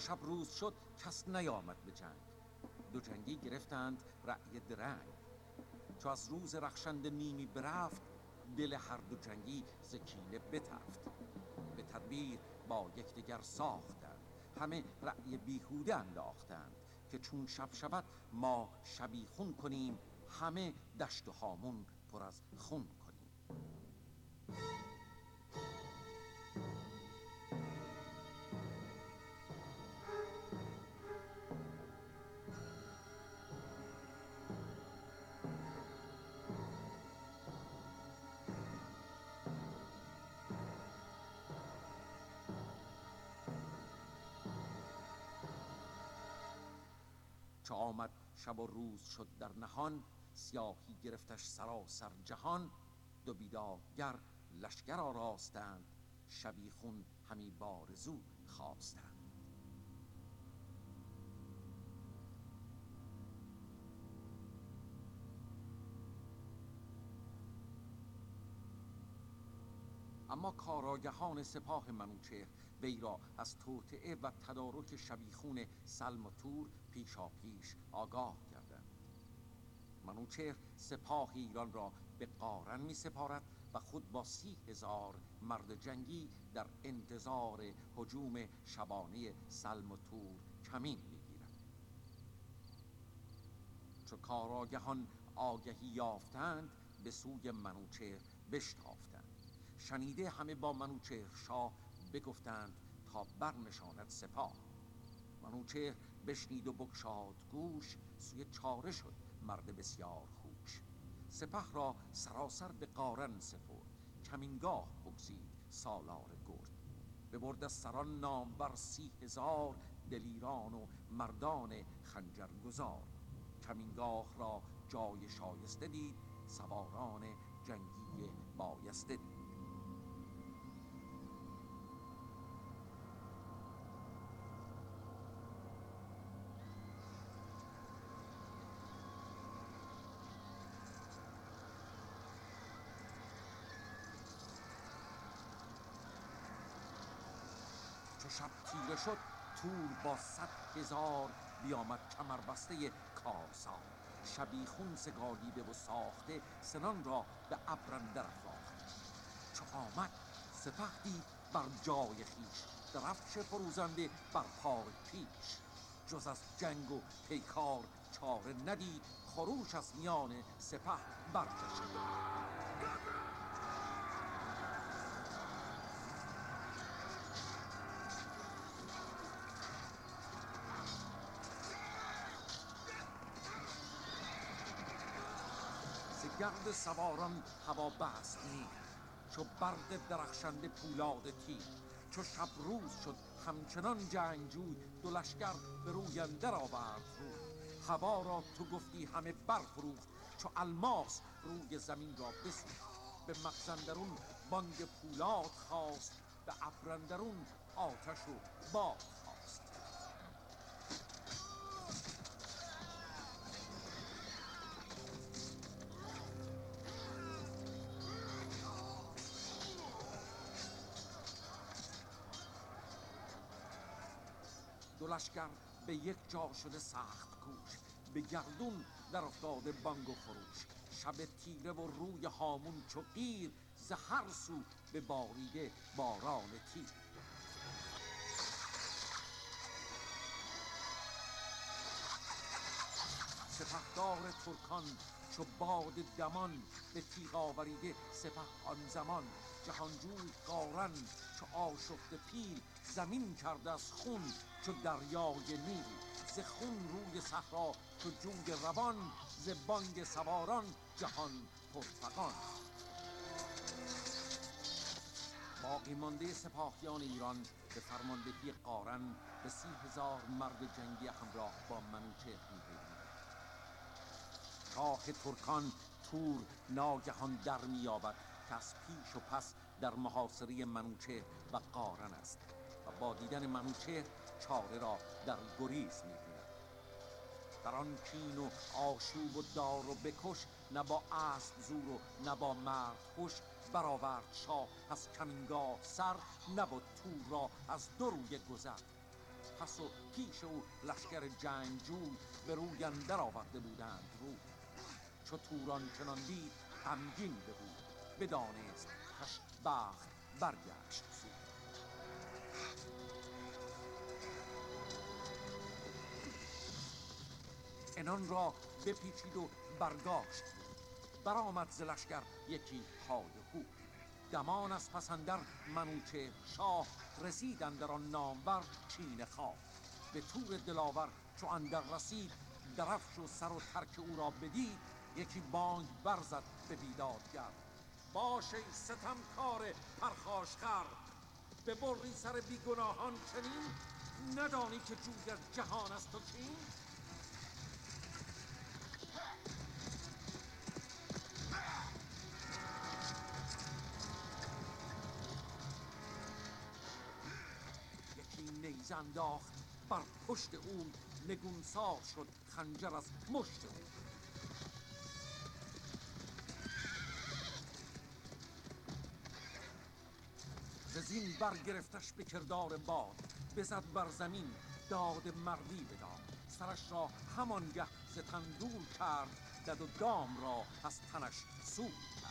S1: شب روز شد کس نیامد به جنگ. دو جنگی گرفتند رأی درنگ. چو از روز رخشند نیمی برفت دل هر دو جنگی ز کینه بتفت. به تدبیر با یکدیگر ساختند. همه رأی بیهوده انداختند که چون شب شود ما شبیخون کنیم همه دشت و هامون پر از خون شب و روز شد در نهان سیاهی گرفتش سراسر جهان. دو بیدادگر لشکر آراستند شبیخون همی بارزو خواستند. اما کاراگهان سپاه منوچهر وی را از توطعه و تدارک شبیخون سلم و تور پیشا پیش آگاه کردند منوچهر سپاه ایران را به قارن می سپارد و خود با سی هزار مرد جنگی در انتظار هجوم شبانه سلم و تور کمین می گیرد چو کاراگهان آگهی یافتند به سوی منوچهر بشتافتند. شنیده همه با منوچهر شاه بگفتند تا برنشاند سپاه. منوچهر بشنید و بگشاد گوش سوی چاره شد مرد بسیار خوش. سپه را سراسر به قارن سپرد کمینگاه بگزید سالار گرد. ببرد از سران نامور سی هزار دلیران و مردان خنجرگزار کمینگاه را جای شایسته دید سواران جنگی بایسته دید. شب تیره شد تور با صد هزار بیامد کمربسته کارزار شبیخون سگالیده و ساخته سنان را به ابر اندر افراخت چو آمد سپه بر جای خویش درفش فروزنده بر پای پیش. جز از جنگ و پیکار چاره ندید خروش از میان سپه برکشید. گرد سواران هوا بست نیر چو برد درخشنده پولاد تیر. چو شب روز شد همچنان جنگجوی دو لشکر به روی اندر آورد روی. هوا را تو گفتی همه برفروخت چو الماس روی زمین را بسوخت. به مغز اندرون بانگ پولاد خواست به ابر اندرون آتش و باد لشکر به یک جا شده سخت کوش به گردون در افتاده بانگ و خروش شب تیره و روی هامون چو قیر ز هر سو به باریده باران تیر. سپهدار ترکان چو باد دمان به تیغ آوریده سپه آن زمان. جهانجوی قارن چو آشفته پیل زمین کرده از خون چو دریای نیل ز خون روی صحرا چو جوی روان ز بانگ سواران جهان پرفغان. باقی مانده سپاهیان ایران به فرماندهی قارن به سی هزار مرد جنگی همراه با منوچهر می‌پیوندند شاه ترکان تور ناگهان در میابد از پیش و پس در محاصره منوچهر و قارن است و با دیدن منوچهر چاره را در گریز می‌بیند. در آن کین و آشوب و دار و بکش نه با اسب زور و نه با مرد خوش برآورد شاه از کمینگاه سر نبود تور را از دو روی گذر. پس و پیش او لشکر جنگجوی به روی اندر آورده بودند رو چو توران چنان دید غمگین بود. بدانست. بخت برگشت. سود انان را بپیچید و برگاشت. برآمد ز لشکر یکی های هو دمان از پسندر منوچه شاه رسید اندر آن نامور چین خواه. به تور دلاور چو اندر رسید درفش و سر و ترک او را بدید یکی بانگ برزد به بیدادگر. باش ای ستم کار پرخاشخر. به بری سر بیگناهان چنین؟ ندانی که جوی از جهان است و چین؟ یکی نیزه انداخت بر پشت او نگونسار شد خنجر از مشت او. زین برگرفتش به کردار باد بزد بر زمین داد مردی بداد. سرش را همانگه ز تن دور کرد دد و دام را از تنش سود کرد.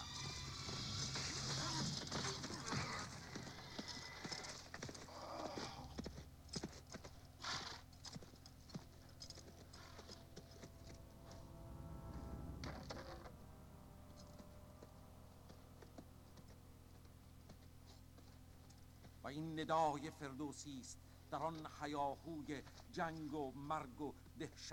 S1: ندای فردوسی است در آن هیاهوی جنگ و مرگ و دهشت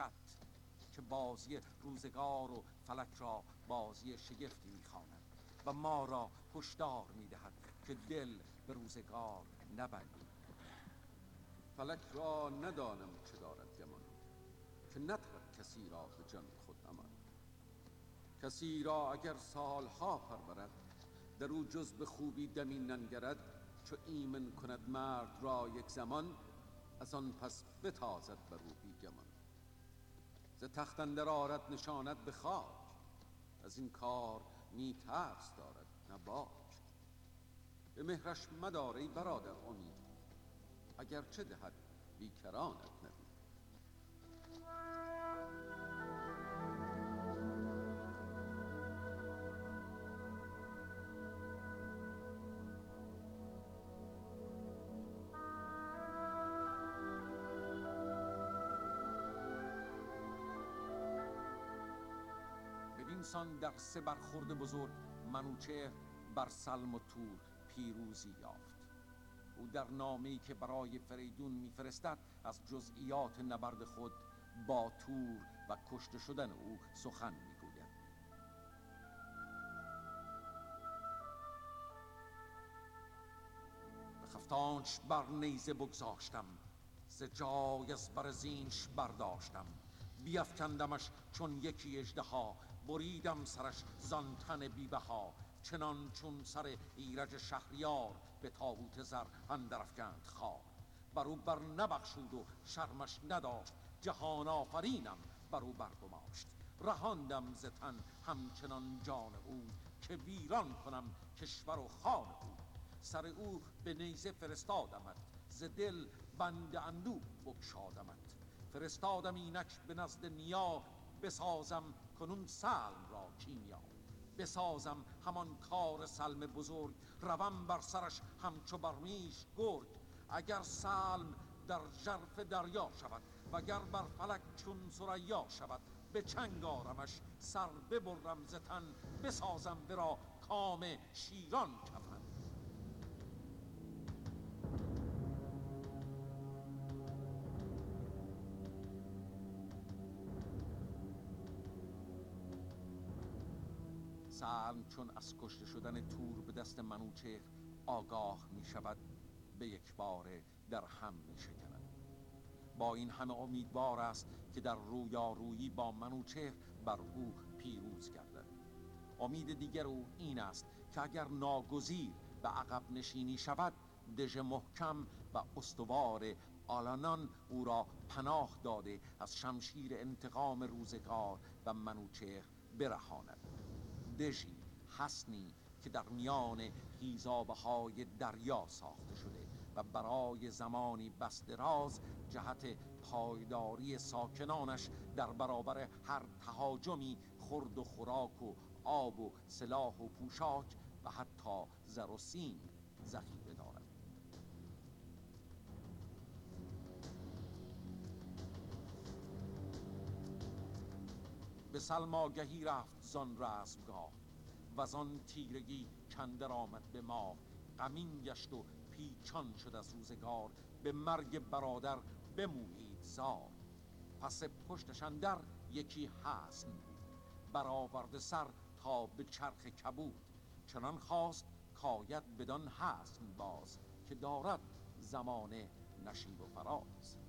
S1: که بازی روزگار و فلک را بازی شگفتی می‌خواند و ما را هشدار می‌دهد که دل به روزگار نبندید
S2: فلک را ندانم چه دارد گمان که ندهد کسی را به جان خود امان کسی را اگر سالها پرورد در او جز به خوبی دمی ننگرد چو ایمن کند مرد را یک زمان از آن پس بتازد بر او بیگمان. ز تخت اندر آرد نشاند به خاک از این کار نی ترس دارد نه باک. به مهرش مدار ای برادر امید اگر چه دهد بیکرانت نبید
S1: بدینسان در سه برخورد بزرگ منوچهر بر سلم و تور پیروزی یافت. او در نامه‌ای که برای فریدون میفرستد از جزئیات نبرد خود با تور و کشته شدن او سخن می‌گوید. به خفتانش بر نیزه بگذاشتم ز جای از بر زینش برداشتم. بیفکندمش چون یکی اژدها بریدم سرش زان تن بیبها چنان چون سر ایرج شهریار به تابوت زر اندر افکند خار. بر او بر نبخشود و شرمش نداشت جهان آفرینم بر او رهاندم ز تن همچنان جان او که ویران کنم کشور و خان او. سر او به نیزه فرستادمت ز دل بند اندوه بگشادمت. فرستادم اینک به نزد نیا بسازم کنون سلم را کیمیا بسازم همان کار سلم بزرگ روم بر سرش همچو بر میش گرگ. اگر سلم در ژرف دریا شود وگر بر فلک چون ثریا شود به چنگ آرمش سر ببرم ز تن بسازم ورا کام شیران کفن. سلم چون از کشته شدن تور به دست منوچهر آگاه می شود به یک باره در هم می شکند با این همه امیدوار است که در رویارویی با منوچهر بر او پیروز گردد. امید دیگر او این است که اگر ناگزیر به عقب نشینی شود دژ محکم و استوار آلانان او را پناه داده از شمشیر انتقام روزگار و منوچهر برهاند. دژی حسنی که در میان هیزابه های دریا ساخته شده و برای زمانی بس دراز جهت پایداری ساکنانش در برابر هر تهاجمی خرد و خوراک و آب و سلاح و پوشاک و حتی زر و سیم ذخیره به سلماگهی رفت زان رسمگاه و زان تیرگی کندر آمد به ما غمین گشت و پیچان شد از روزگار. به مرگ برادر بمویید زار. پس پشتش در یکی حسن بود. برآورده سر تا به چرخ کبود. چنان خواست کاید بدان حسن باز که دارد زمانه نشیب و فراز.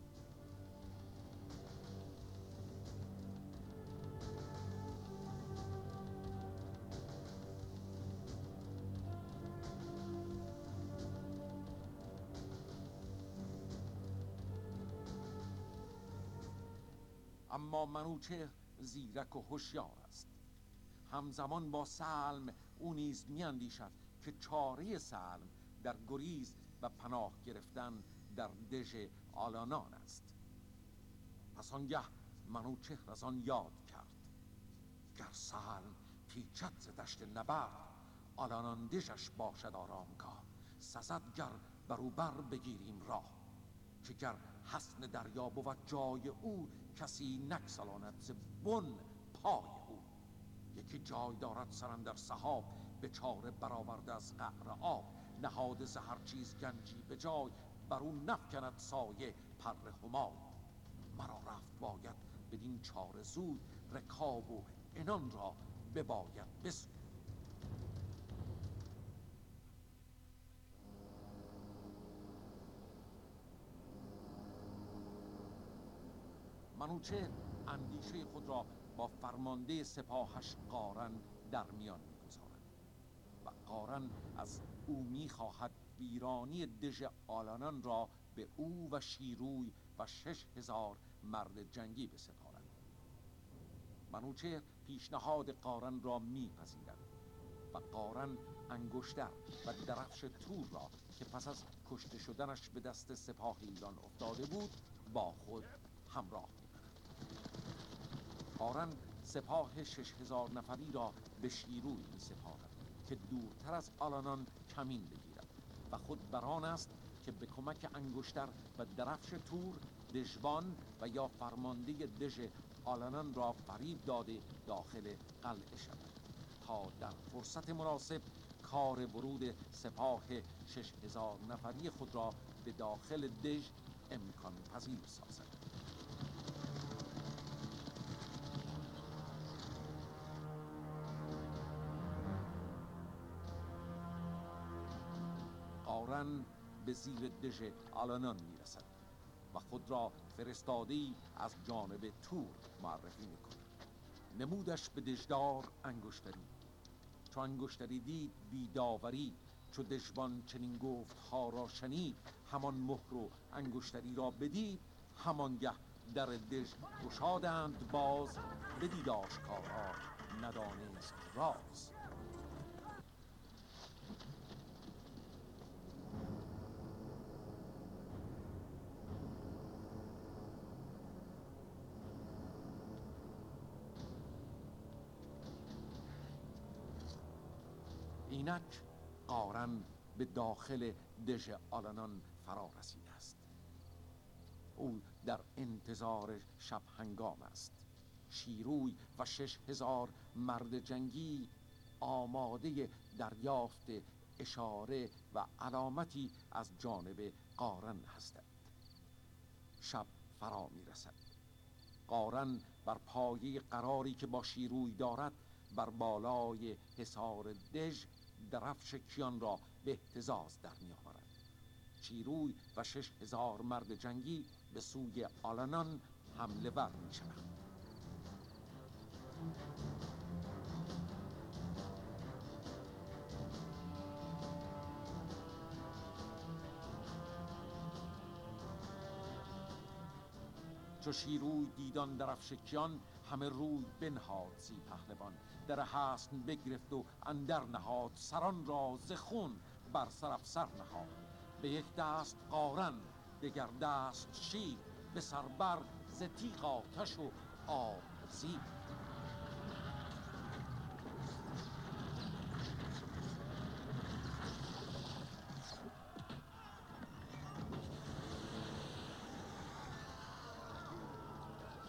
S1: اما منوچه زیرک و هوشیار است. همزمان با سلم او نیز میاندیشد که چاره سلم در گریز و پناه گرفتن در دژ آلانان است. پس آنگه منوچهر از آن یاد کرد. گر سلم پیچد ز دشت نبرد آلانان دژش باشد آرامگاه. سزد گر برو بر بگیریم راه که گر حسن دریا بود جای او کسی نکسلاند ز بن پای او. یکی جای دارد سرن در صحاب به چاره برآورده از قعر آب. نهاد ز هر چیز گنجی به جای بر او نفکند سایه پر همای. مرا رفت باید بدین چاره زود رکاب و انان را بباید بسود منوچه اندیشه خود را با فرمانده سپاهش قارن در میان می‌گذارد و قارن از او می‌خواهد ویرانی دژ آلانان را به او و شیروی و شش هزار مرد جنگی بسپارد. منوچه پیشنهاد قارن را میپذیرد و قارن انگشتر و درفش تور را که پس از کشته شدنش به دست سپاه ایران افتاده بود با خود همراه قارن سپاه شش هزار نفری را به شیروی می سپارد که دورتر از آلانان کمین بگیرد و خود بران است که به کمک انگشتر و درفش تور دژبان و یا فرمانده دژ آلانان را فریب داده داخل قلعه شود تا در فرصت مناسب کار ورود سپاه شش هزار نفری خود را به داخل دژ امکان پذیر سازد. قارن به زیر دژ آلانان می‌رسد و خود را فرستادهی از جانب تور معرفی می‌کند نمودش به دژدار انگشتری. چو انگشتری دید بیداوری چو دژبان چنین گفت ها را شنید همان مهر و انگشتری را بدید همانگه در دژ گشادند باز بدید آشکارا ندانست راز. اینک قارن به داخل دژ آلانان فرا رسیده است. او در انتظار شب هنگام است. شیروی و شش هزار مرد جنگی آماده دریافت اشاره و علامتی از جانب قارن هستند. شب فرا می رسد قارن بر پایه قراری که با شیروی دارد بر بالای حصار دژ درفش کیان را به احتزاز در می آورد. چیروی و شش هزار مرد جنگی به سوی آلانان حمله ور می شود چو شیروی دیدان درفش کیان همه روی بنهاد زی پهلوان در حسن بگرفت و اندر نهاد سران را ز خون بر سر افسر نهاد.
S2: به یک دست قارن دگر دست شیر به سربر ز تیغ آتش و آب زیر.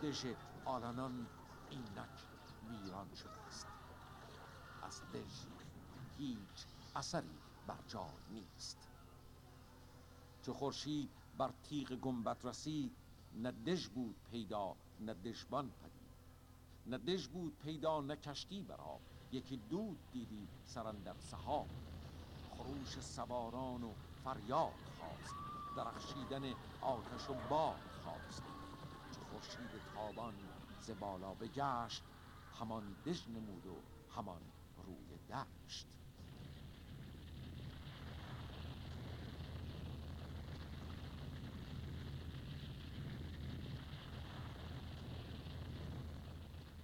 S2: دژ آلنان اینک ویران شده است از دژ هیچ اثری بر جای نیست. چو خورشید بر تیغ گنبد رسید نه دژ بود پیدا نه دژبان پدید. نه دژ بود پیدا نه کشتی بر آب یکی دود دیدی سراندر سحاب. خروش سواران و فریاد خواست. درخشیدن آتش و باد خواست. چو خورشید تابان ز بالا بگشت همان دژ نمود و همان روی دشت.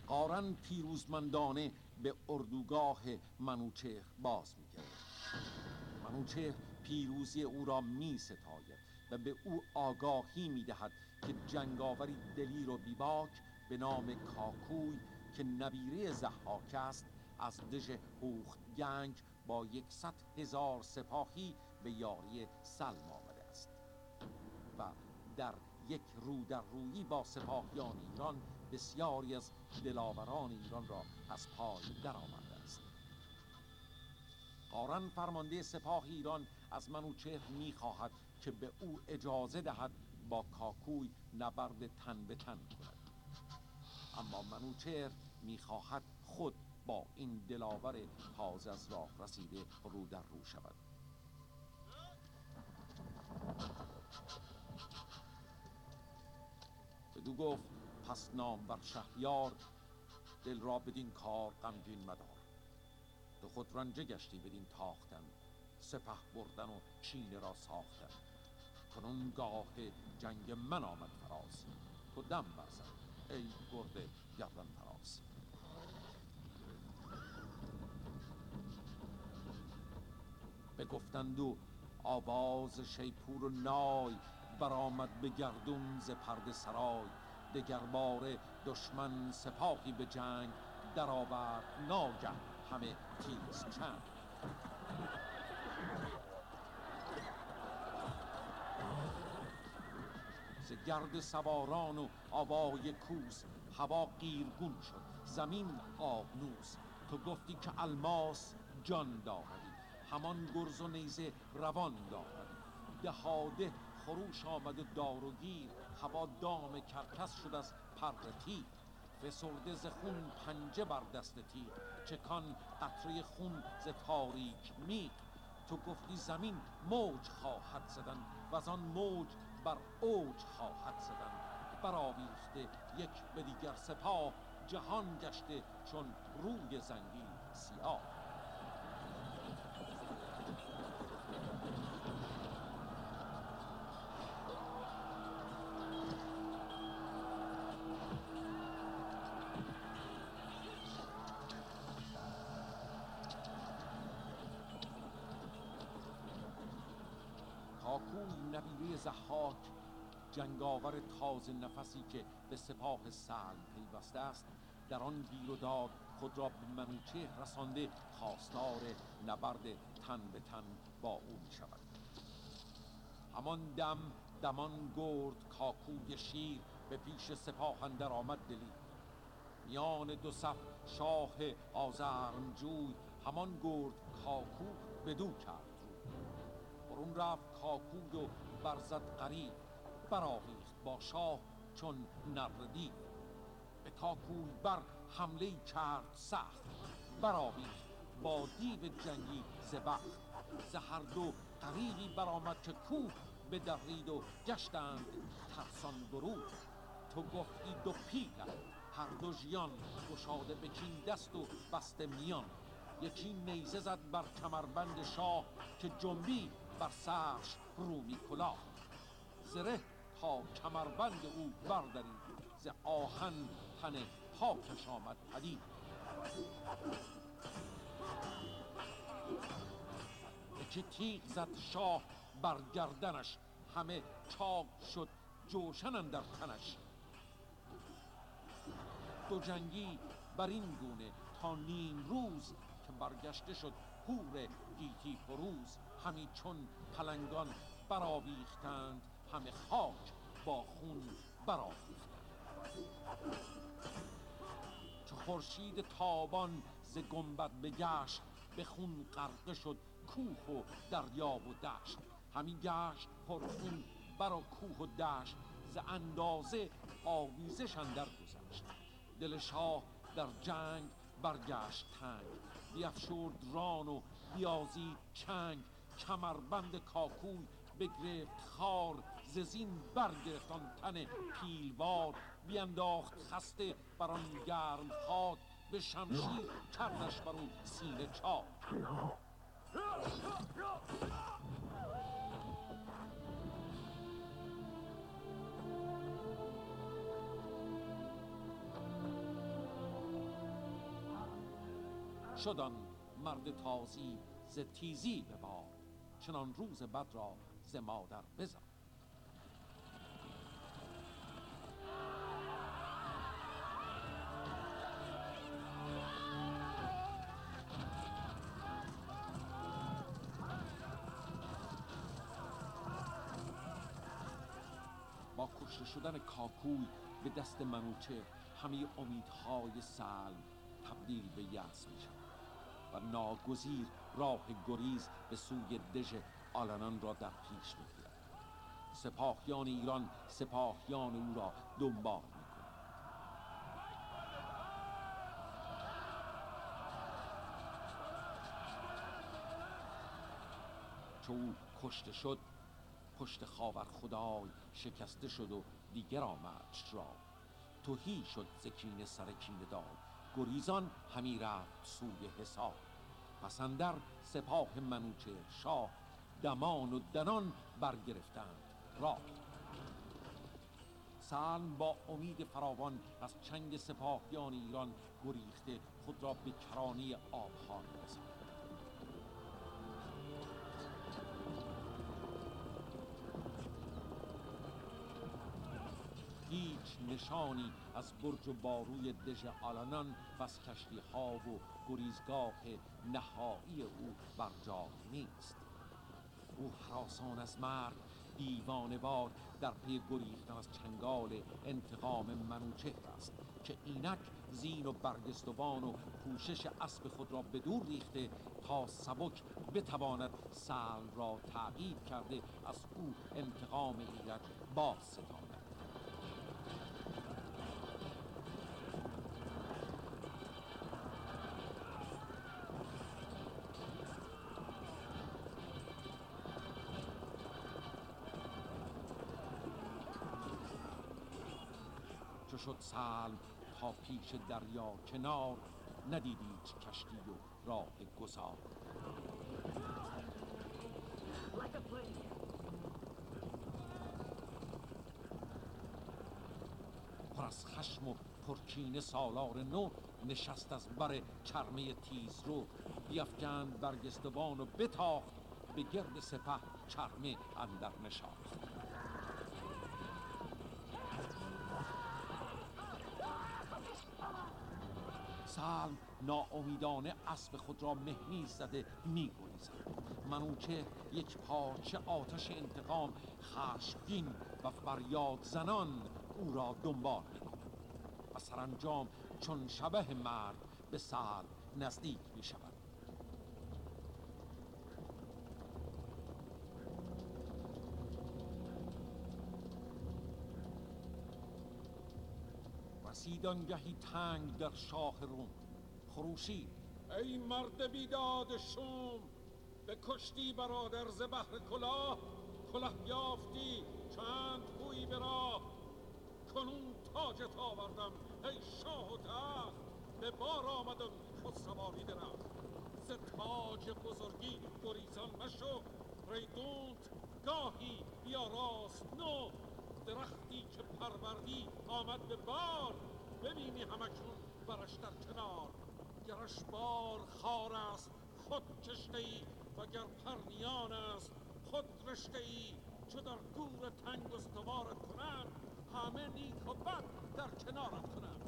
S2: قارن پیروزمندانه به اردوگاه منوچهر باز میگرد منوچهر پیروزی او را می ستاید و به او آگاهی می دهد که جنگاوری دلیر و بیباک به نام کاکوی که نبیره زحاک است از دژ هوخت گنج با یکصد هزار سپاهی به یاری سلم آمده است. و در یک رو با سپاهیان ایران بسیاری از دلاوران ایران را از پای درآورده است. قارن فرمانده سپاه ایران از منوچهر می‌خواهد که به او اجازه دهد با کاکوی نبرد تن به تن کند. اما منوچهر می‌خواهد خود با این دلاور تازه از راه رسیده رو در رو شود. بدو گفت پس نام بر شهریار دل را بدین کار غمگین مدار. تو خود رنجه گشتی بدین تاختن سپه بردن و چین را ساختن. کنون گاه جنگ من آمد فراز تو دم برزن ای گرد گردن فراز بگفتند و آواز شیپور و نای برآمد به گردون ز پرده سرای. دگر باره دشمن سپاهی به جنگ درآورد ناگه همه تیز چند. ز گرد سواران و آوای کوس هوا قیرگون شد زمین آبنوس. تو گفتی که الماس جان داری همان گرز و نیزه روان داری دهاده خروش آمد و دار و گیر هوا دام کرکس شد از پر تیر. فسرده ز خون پنجه بر دست تیر چکان قطره خون ز تاریک میغ تو گفتی زمین موج خواهد زدن و از آن موج بر اوج خواهد زدن. برآویخته یک به دیگر سپاه جهان گشته چون روی زنگی سیاه. نبیره زحاک جنگاور تازه نفسی که به سپاه سلم پیوسته است در آن گیر و داد خود را به منوچهر رسانده خواستار نبرد تن به تن با او می شود همان دم دمان گرد کاکوی شیر به پیش سپاه اندر آمد دلیر میان دو صف شاه آزرمجوی همان گرد کاکو بدو کرد برون رفت کاکوی و برزد قریب برآویخت با شاه چون نردی. به کاکوی بر حمله کرد سخت برآویخت با دیو جنگی ز بخت ز هر دو قریبی برآمد که کوه بدرید و گشتند ترسان گروه. تو گفتی دو پیل هر دو ژیان گشاده به کین دست و بسته میان. یکی نیزه زد بر کمربند شاه که جنبی بر سرش رومی کلاه. زره تا کمربند او بردارید ز آهن تن پاکش آمد پدید. یکی تیغ زد شاه
S1: برگردنش همه چاق شد جوشن در تنش. دو جنگی بر این گونه تا نیم روز که برگشته شد هور گیتی فروز همی چون پلنگان برآویختند همه خاک با خون برآویختند. چو خورشید تابان ز گنبد بگشت به خون غرقه شد کوه و دریا و دشت. همین گشت پرخون برا کوه و دشت ز اندازه آویزش اندر گذشت. دل شاه در جنگ برگشت تنگ بیفشرد ران و بیازید چنگ. کمربند کاکوی بگرفت خار ز زین برگرفت آن تن پیلوار. بینداخت خسته بر آن گرم خاک به شمشیر کردش بر سینه چاک. شدن مرد تازی ز تیزی به بار. چنان روز بد را ز مادر بزن. با کشته شدن کاکوی به دست منوچه همه امیدهای سلم تبدیل به یأس می شود و ناگزیر راه گریز به سوی دژ آلنان را در پیش می‌گیرد. سپاهیان ایران سپاهیان او را دنبال چو او کشته شد پشت خاور خدای شکسته شد و دیگر آمدش را. تهی شد ز کینه سر کینه دار. گریزان همی رفت سوی حصار. پس اندر سپاه منوچهر شاه دمان و دنان برگرفتند. راه. سلم با امید فراوان از چنگ سپاهیان ایران گریخته خود را به کرانه آبها رساند نشانی از برج و باروی دژ آلنان و از کشتی ها و گریزگاه نهایی او بر جای نیست. او حراسان از مرگ دیوانه وار در پی گریختن از چنگال انتقام منوچهر است که اینک زین و برگستوان و پوشش اسب خود را به دور ریخته تا سبک بتواند سلم را تعقیب کرده از او انتقام ایرج باز ستاند شد سلم تا پیش دریا کنار ندید هیچ کشتی و راه گذار. پر از خشم و پرکینه سالار نو نشست از بر چرمه تیز رو. بیفکند برگستوان و بتاخت به گرد سپه چرمه اندر نشاخت سلم ناامیدانه اسب خود را مهمیز زده میگریزد. منوچه یک پارچه آتش انتقام خشمگین و فریاد زنان او را دنبال می‌کند. و سرانجام چون شبه مرد به سلم نزدیک می آنگهی تنگ در شاه روم. خروشید
S2: ای مرد بیداد شوم به کشتی برادر ز بهر کلاه کلاه یافتی چند بویی به راه. کنون تاجت آوردم ای شاه و تخت به بار آمدم خسروانی درخت. ز تاج بزرگی گریزان مشو ریدونت گاهی بیا راست نو. درختی که پروردی آمد به بار ببینی همکنون برش در کنار. گرش بار خار است خود کشته ای و گر پرنیان است خود رشته ای چو در گور تنگ استوارت کنم همه نیک و بد در کنارت کنم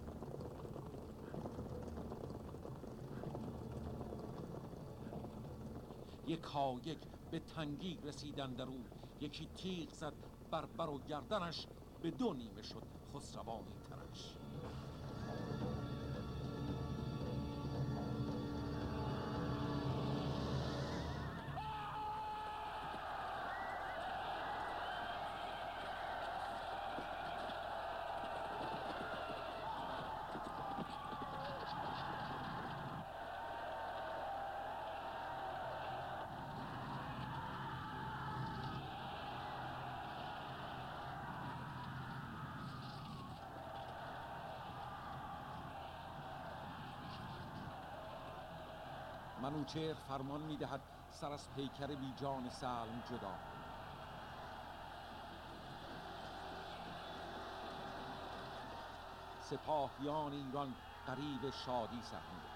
S1: یکا یک به تنگی رسیدن در او یکی تیغ زد بر بر و گردنش به دو نیمه شد خسروانی ترش. منوچهر فرمان می‌دهد سر از پیکر بی جان سلم جدا سپاهیان ایران قریب شادی سهمیده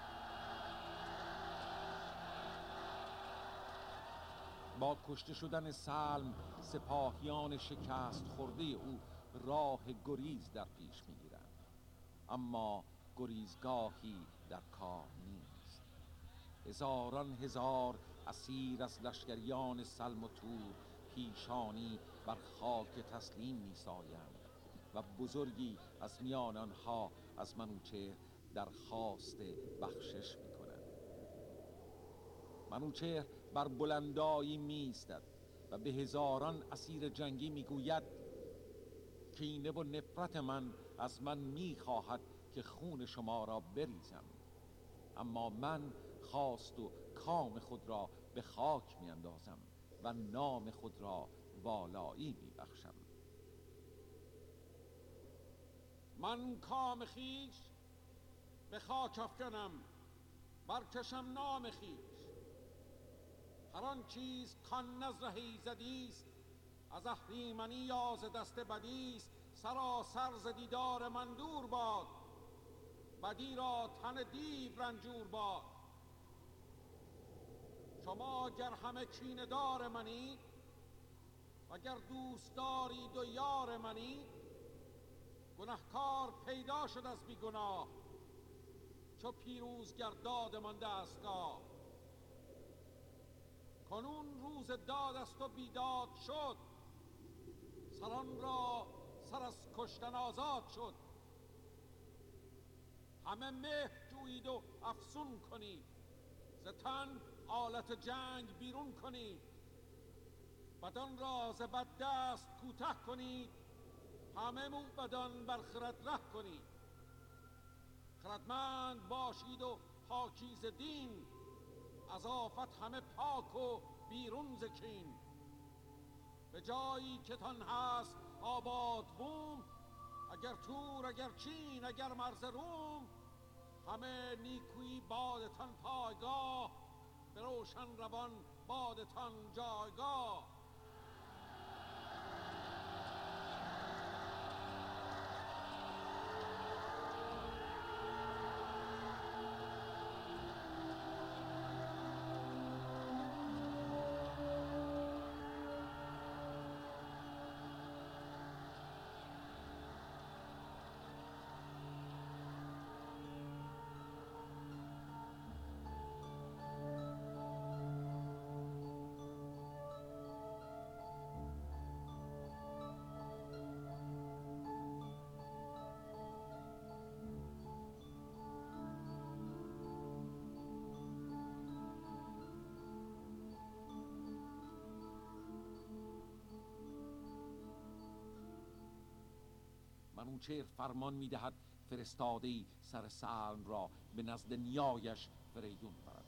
S1: با کشته شدن سلم سپاهیان شکست خورده او راه گریز در پیش می‌گیرند. اما گریزگاهی در کار نیست. هزاران هزار اسیر از لشکریان سلم و تور پیشانی بر خاک تسلیم میسایند و بزرگی از میان آنها از منوچهر درخواست بخشش می‌کنند منوچهر بر بلندایی میستد و به هزاران اسیر جنگی می‌گوید کینه و نفرت من از من می‌خواهد که خون شما را بریزم. اما من خواست و کام خود را به خاک میاندازم و نام خود را والایی میبخشم.
S2: من کام خیش به خاک افکنم برکشم نام خیش. هر آن چیز کان نزره ایزدی است از اهریمنی یا ز دست بدی است. سراسر ز دیدار من دور باد بدی را تن دیو رنجور باد. شما گر همه کینه دار منی دوست دارید و یار منی گنهکار پیدا شد از بیگناه چو پیروز گرداد من دستگاه کنون روز داد است و بیداد شد سران را سر از کشتن آزاد شد. همه مهر جویید و افسون کنید ز تن آلت جنگ بیرون کنید بدان را بد دست کوته کنید همه موبدان بر خرد ره کنید خردمند باشید و پاکیز دین. از آفت همه پاک و بیرون ز کین به جایی که تان هست آباد بوم. اگر تور اگر چین اگر مرز روم. همه نیکویی بادتان پایگاه. به روشن روان بادتان جایگاه.
S1: منوچهر فرمان می‌دهد فرستاده سر سلم را به نزد نیایش فریدون برد.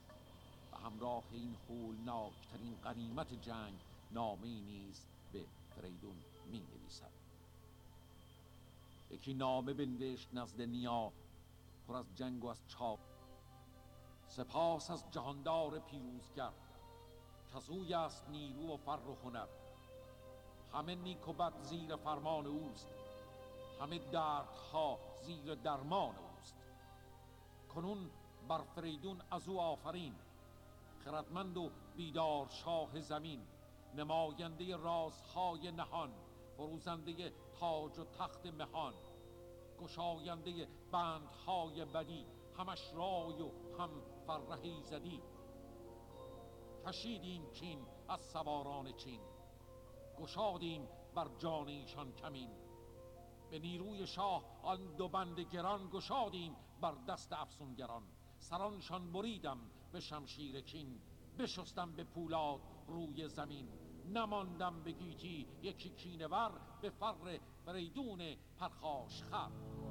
S1: و همراه این هولناکترین غنیمت جنگ نامه نیز به فریدون می نویسد یکی نامه بنوشت نزد نیا پر از جنگ و از چاپ. سپاس از جهاندار پیروزگر کزوی است نیرو و فر و هنر. همه نیک و بد زیر فرمان اوست. همه دردها زیر درمان اوست. کنون بر فریدون از او آفرین. خردمند و بیدار شاه زمین نماینده رازهای نهان فروزنده تاج و تخت مهان گشاینده بندهای بدی همش رای و هم فرهی زدی. کشیدیم چین از سواران چین گشادیم بر جان ایشان کمین. به نیروی شاه آن دو بند گران گشادیم بر دست افسونگران. سرانشان بریدم به شمشیر کین بشستم به پولاد روی زمین. نماندم به گیتی یکی کینور به فر فریدون پرخاش خر.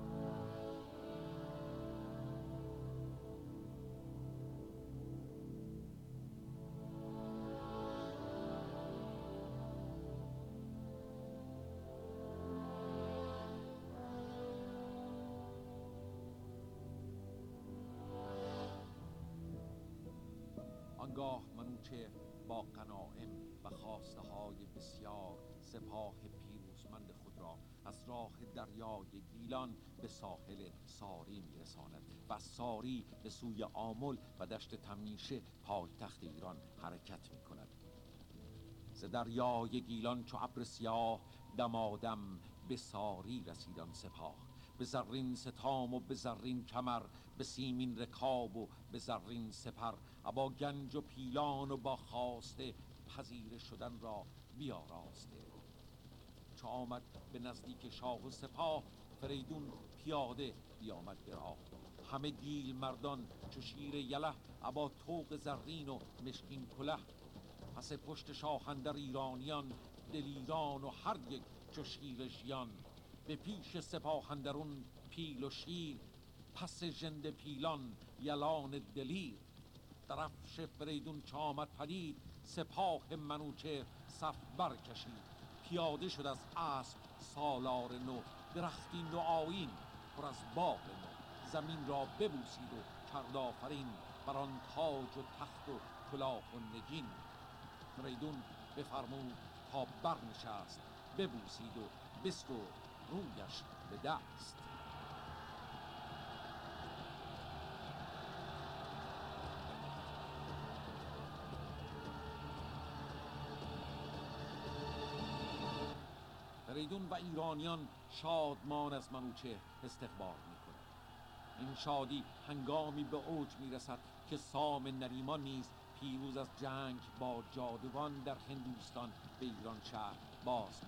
S1: با قنائم و خواسته های بسیار سپاه پیروزمند خود را از راه دریای گیلان به ساحل ساری میرساند و ساری به سوی آمل و دشت تمیشه پایتخت ایران حرکت می کند ز دریای گیلان چو ابر سیاه دمادم به ساری رسیدان سپاه. به زرین ستام و به زرین کمر به سیمین رکاب و به زرین سپر. ابا گنج و پیلان و با خواسته پذیر شدن را بیاراسته. چو آمد به نزدیک شاه و سپاه فریدون پیاده بیامد به راه. همه گیل مردان چو شیر یله ابا توق زرین و مشکین کله پس پشت شاهندر ایرانیان دلیران و هر یک چو شیر ژیان. به پیش سپاهندرون پیل و شیر پس ژند پیلان یلان دلیر. درفش فریدون چامد پدید سپاه منوچه صف برکشید. پیاده شد از اسب سالار نو درختی نو آیین پر از باغ نو. زمین را ببوسید و کرد آفرین بر آن تاج و تخت و کلاه و نگین. فریدون بفرمود تا برنشست ببوسید و بسترد. رویش به دست. فریدون و ایرانیان شادمان از منوچه استقبال می این شادی هنگامی به اوج می رسد که سام نریمان نیز پیروز از جنگ با جادوان در هندوستان به ایران شهر باز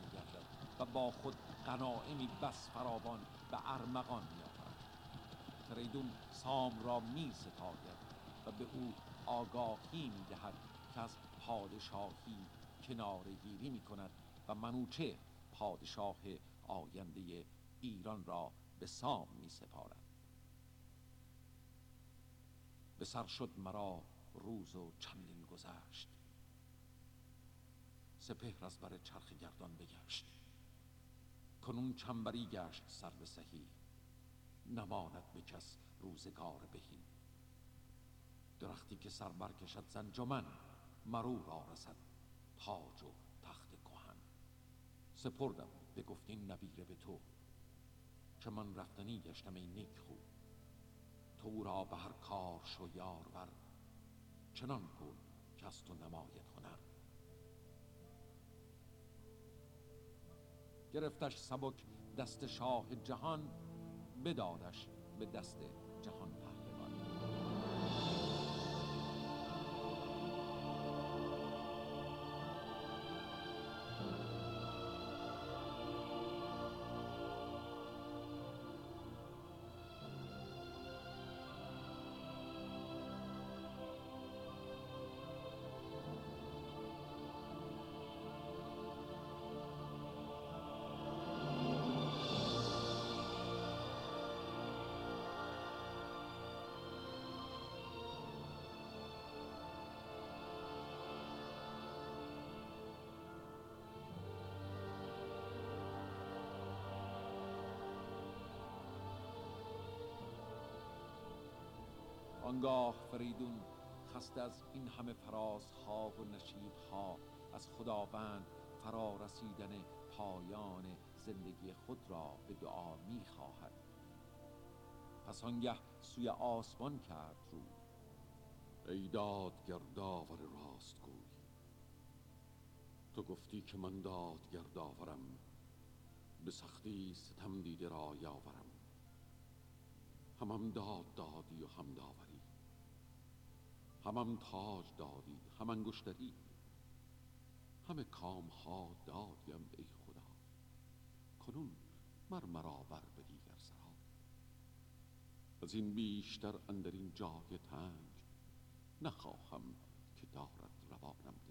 S1: و با خود غنائمی بس فراوان به ارمغان می فریدون سام را می ستاید و به او آگاهی می دهد که از پادشاهی کناره گیری می کند و منوچه پادشاه آینده ایران را به سام می سپارد. به سر شد مرا روز و چندین گذشت. سپهر از بر چرخ گردان بگشت. کنون چنبری گشت سر به سهی. نماند به کس روزگار بهی. درختی که سر برکشد زنجمن مرو را رسد تاج و تخت کهن. سپردم به گفتین نبیره به تو که من رفتنی گشتم ای نیک خوب تو را به هر کار شو یار بر چنان کن که از تو نماید هنر. گرفتش سبک دست شاه جهان بدادش به دست جهان. آنگاه فریدون خسته از این همه فرازها و نشیبها از خداوند فرا رسیدن پایان زندگی خود را به دعا می خواهد پس آنگه سوی آسمان کرد رو. ای داد گرداور راست گوی
S2: تو گفتی که من داورم به سختی ستم دیده را یاورم. همم داد دادی و هم داوری همم تاج دادی هم انگشتری همه کام ها دادیم ای خدا. کنون مر مرا بر به دیگر سرا. از این بیشتر اندر این جای تنگ نخواهم که دارد روانم.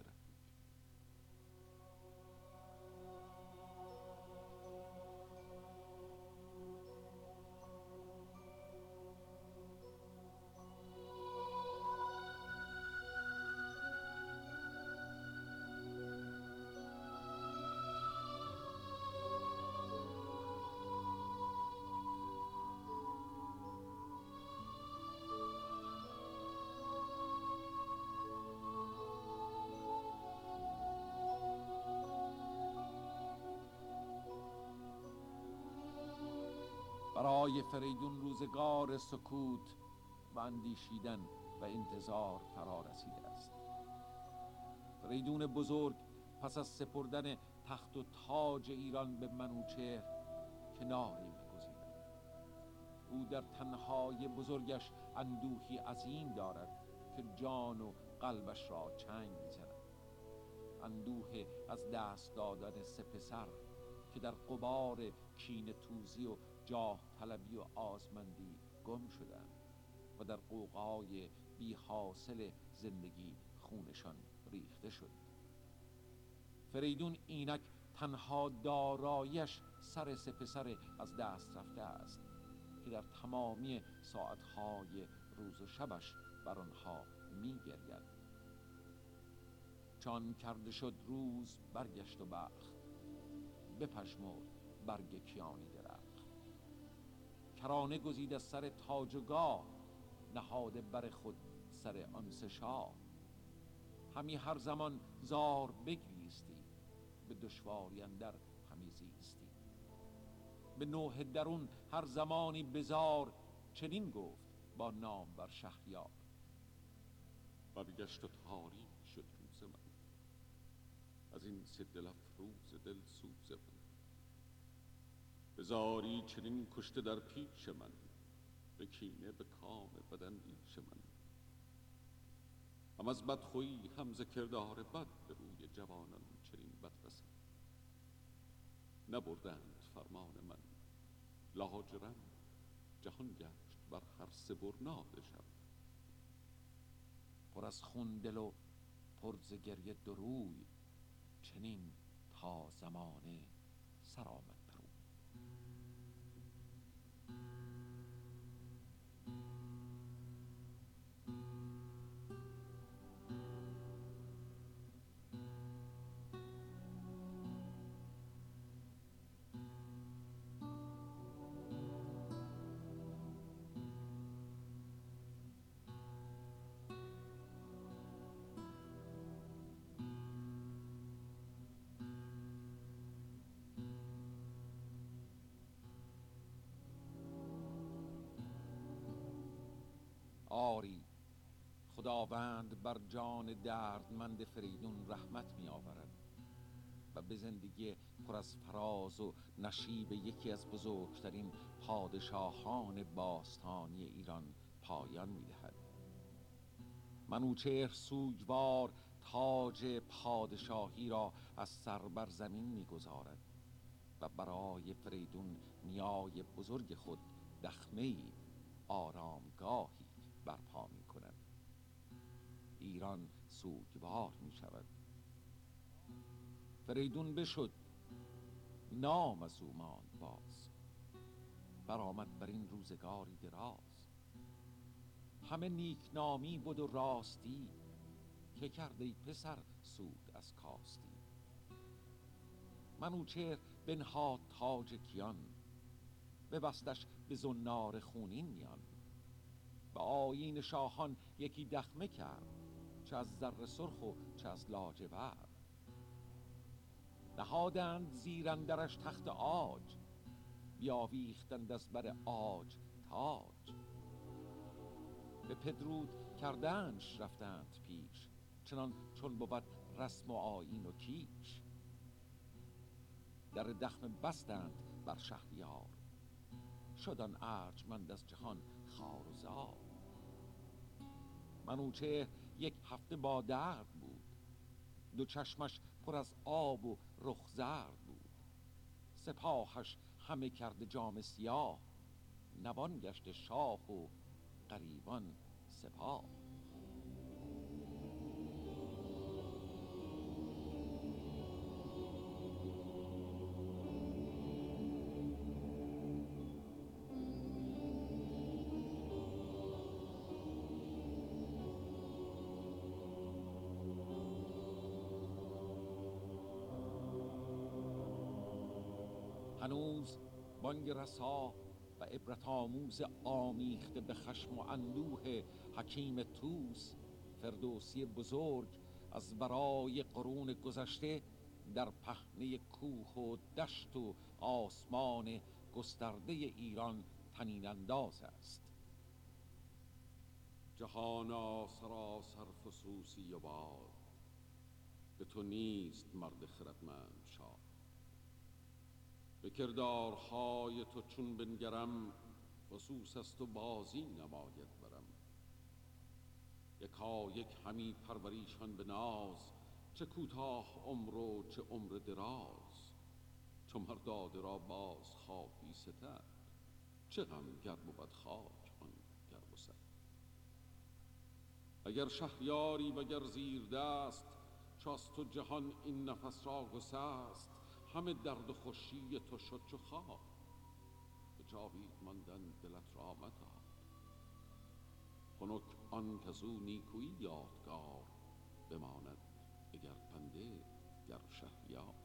S2: برای فریدون روزگار سکوت و اندیشیدن و انتظار فرا رسیده است. فریدون بزرگ پس از سپردن تخت و تاج ایران به منوچهر کناری میگزیند. او در تنهای بزرگش اندوهی عظیم دارد که جان و قلبش را چنگ می‌زند. اندوه از دست دادن سه پسر که در قبار کین توزی و جاه طلبی و آزمندی گم شدند و در قوقای بی حاصل زندگی خونشان ریخته شد. فریدون اینک تنها دارایش سر سپسر از دست رفته است که در تمامی ساعتهای روز و شبش بر آنها می گرید چان کرده شد روز برگشت و بخت بپشمرد برگ کیانی. کرانه گزید از سر تاج و گاه نهاده بر خود سر آن شاه. همی هر زمان زار بگریستی به دشواری اندر همی زیستی. به نوه درون هر زمانی بزار چنین گفت با نام بر شهریار. برگشت و تاریک شد روز من. از این سه دل افروز دل سوز من بزاری چنین کشته در پیش من به کینه به کام بدندیش من. هم از بدخویی هم ز کردار بد به روی جوانان چنین بد رسد. نبردند فرمان من لاجرم جهان گشت بر هر سه برناده شب. پر از خون دل و پر ز گریه دروی چنین تا زمانه سرآمد. آری. خداوند بر جان دردمند فریدون رحمت می آورد و به زندگی پر از فراز و نشیب یکی از بزرگترین پادشاهان باستانی ایران پایان می دهد منوچهر سوگوار تاج پادشاهی را از سر بر زمین می گذارد و برای فریدون نیای بزرگ خود دخمه آرامگاهی برپا می کند ایران سوگوار می شود فریدون بشد. نام از او ماند باز. برآمد بر این روزگاری دراز. همه نیکنامی بود و راستی که کرده پسر سود از کاستی. منوچهر بنهاد تاج کیان ببستش به زنار خونین میان. به آیین شاهان یکی دخمه کرد چه از زر سرخ و چه از لاجورد. نهادند زیرندرش تخت آج بیاویختند از بر آج تاج. به پدرود کردنش رفتند پیش چنان چون بود
S1: رسم و آیین و کیش. در دخم بستند بر شهریار شدن ارجمند از جهان خار و زار. منوچه یک هفته با درد بود. دو چشمش پر از آب و رخ زرد بود. سپاهش همه کرده جام سیاه. نوان گشت شاه و قریبان سپاه. بانگ رسا و عبرت آموز آمیخته به خشم و اندوه حکیم توس فردوسی بزرگ از برای قرون گذشته در پهنه کوه و دشت و آسمان گسترده ایران تنین انداز است.
S2: جهانا سراسر فسوسی و باد به تو نیست مرد خردمند شاه به کردارهای تو چون بنگرم فسوس است و بازی نماید برم. یکا یک همی پروریشان به ناز چه کوتاه عمر و چه عمر دراز. چو مرداده را باز خواهی ستد چه غم گر بود خاک آن گر سد اگر شهریاری وگر زیر دست چو تو جهان این نفس را گسست همه درد و خوشی تو شد چو خواب. به جاوید ماندن دلت را متاب خنک آن کزو نیکویی یادگار. بماند اگر پنده گر شهریار.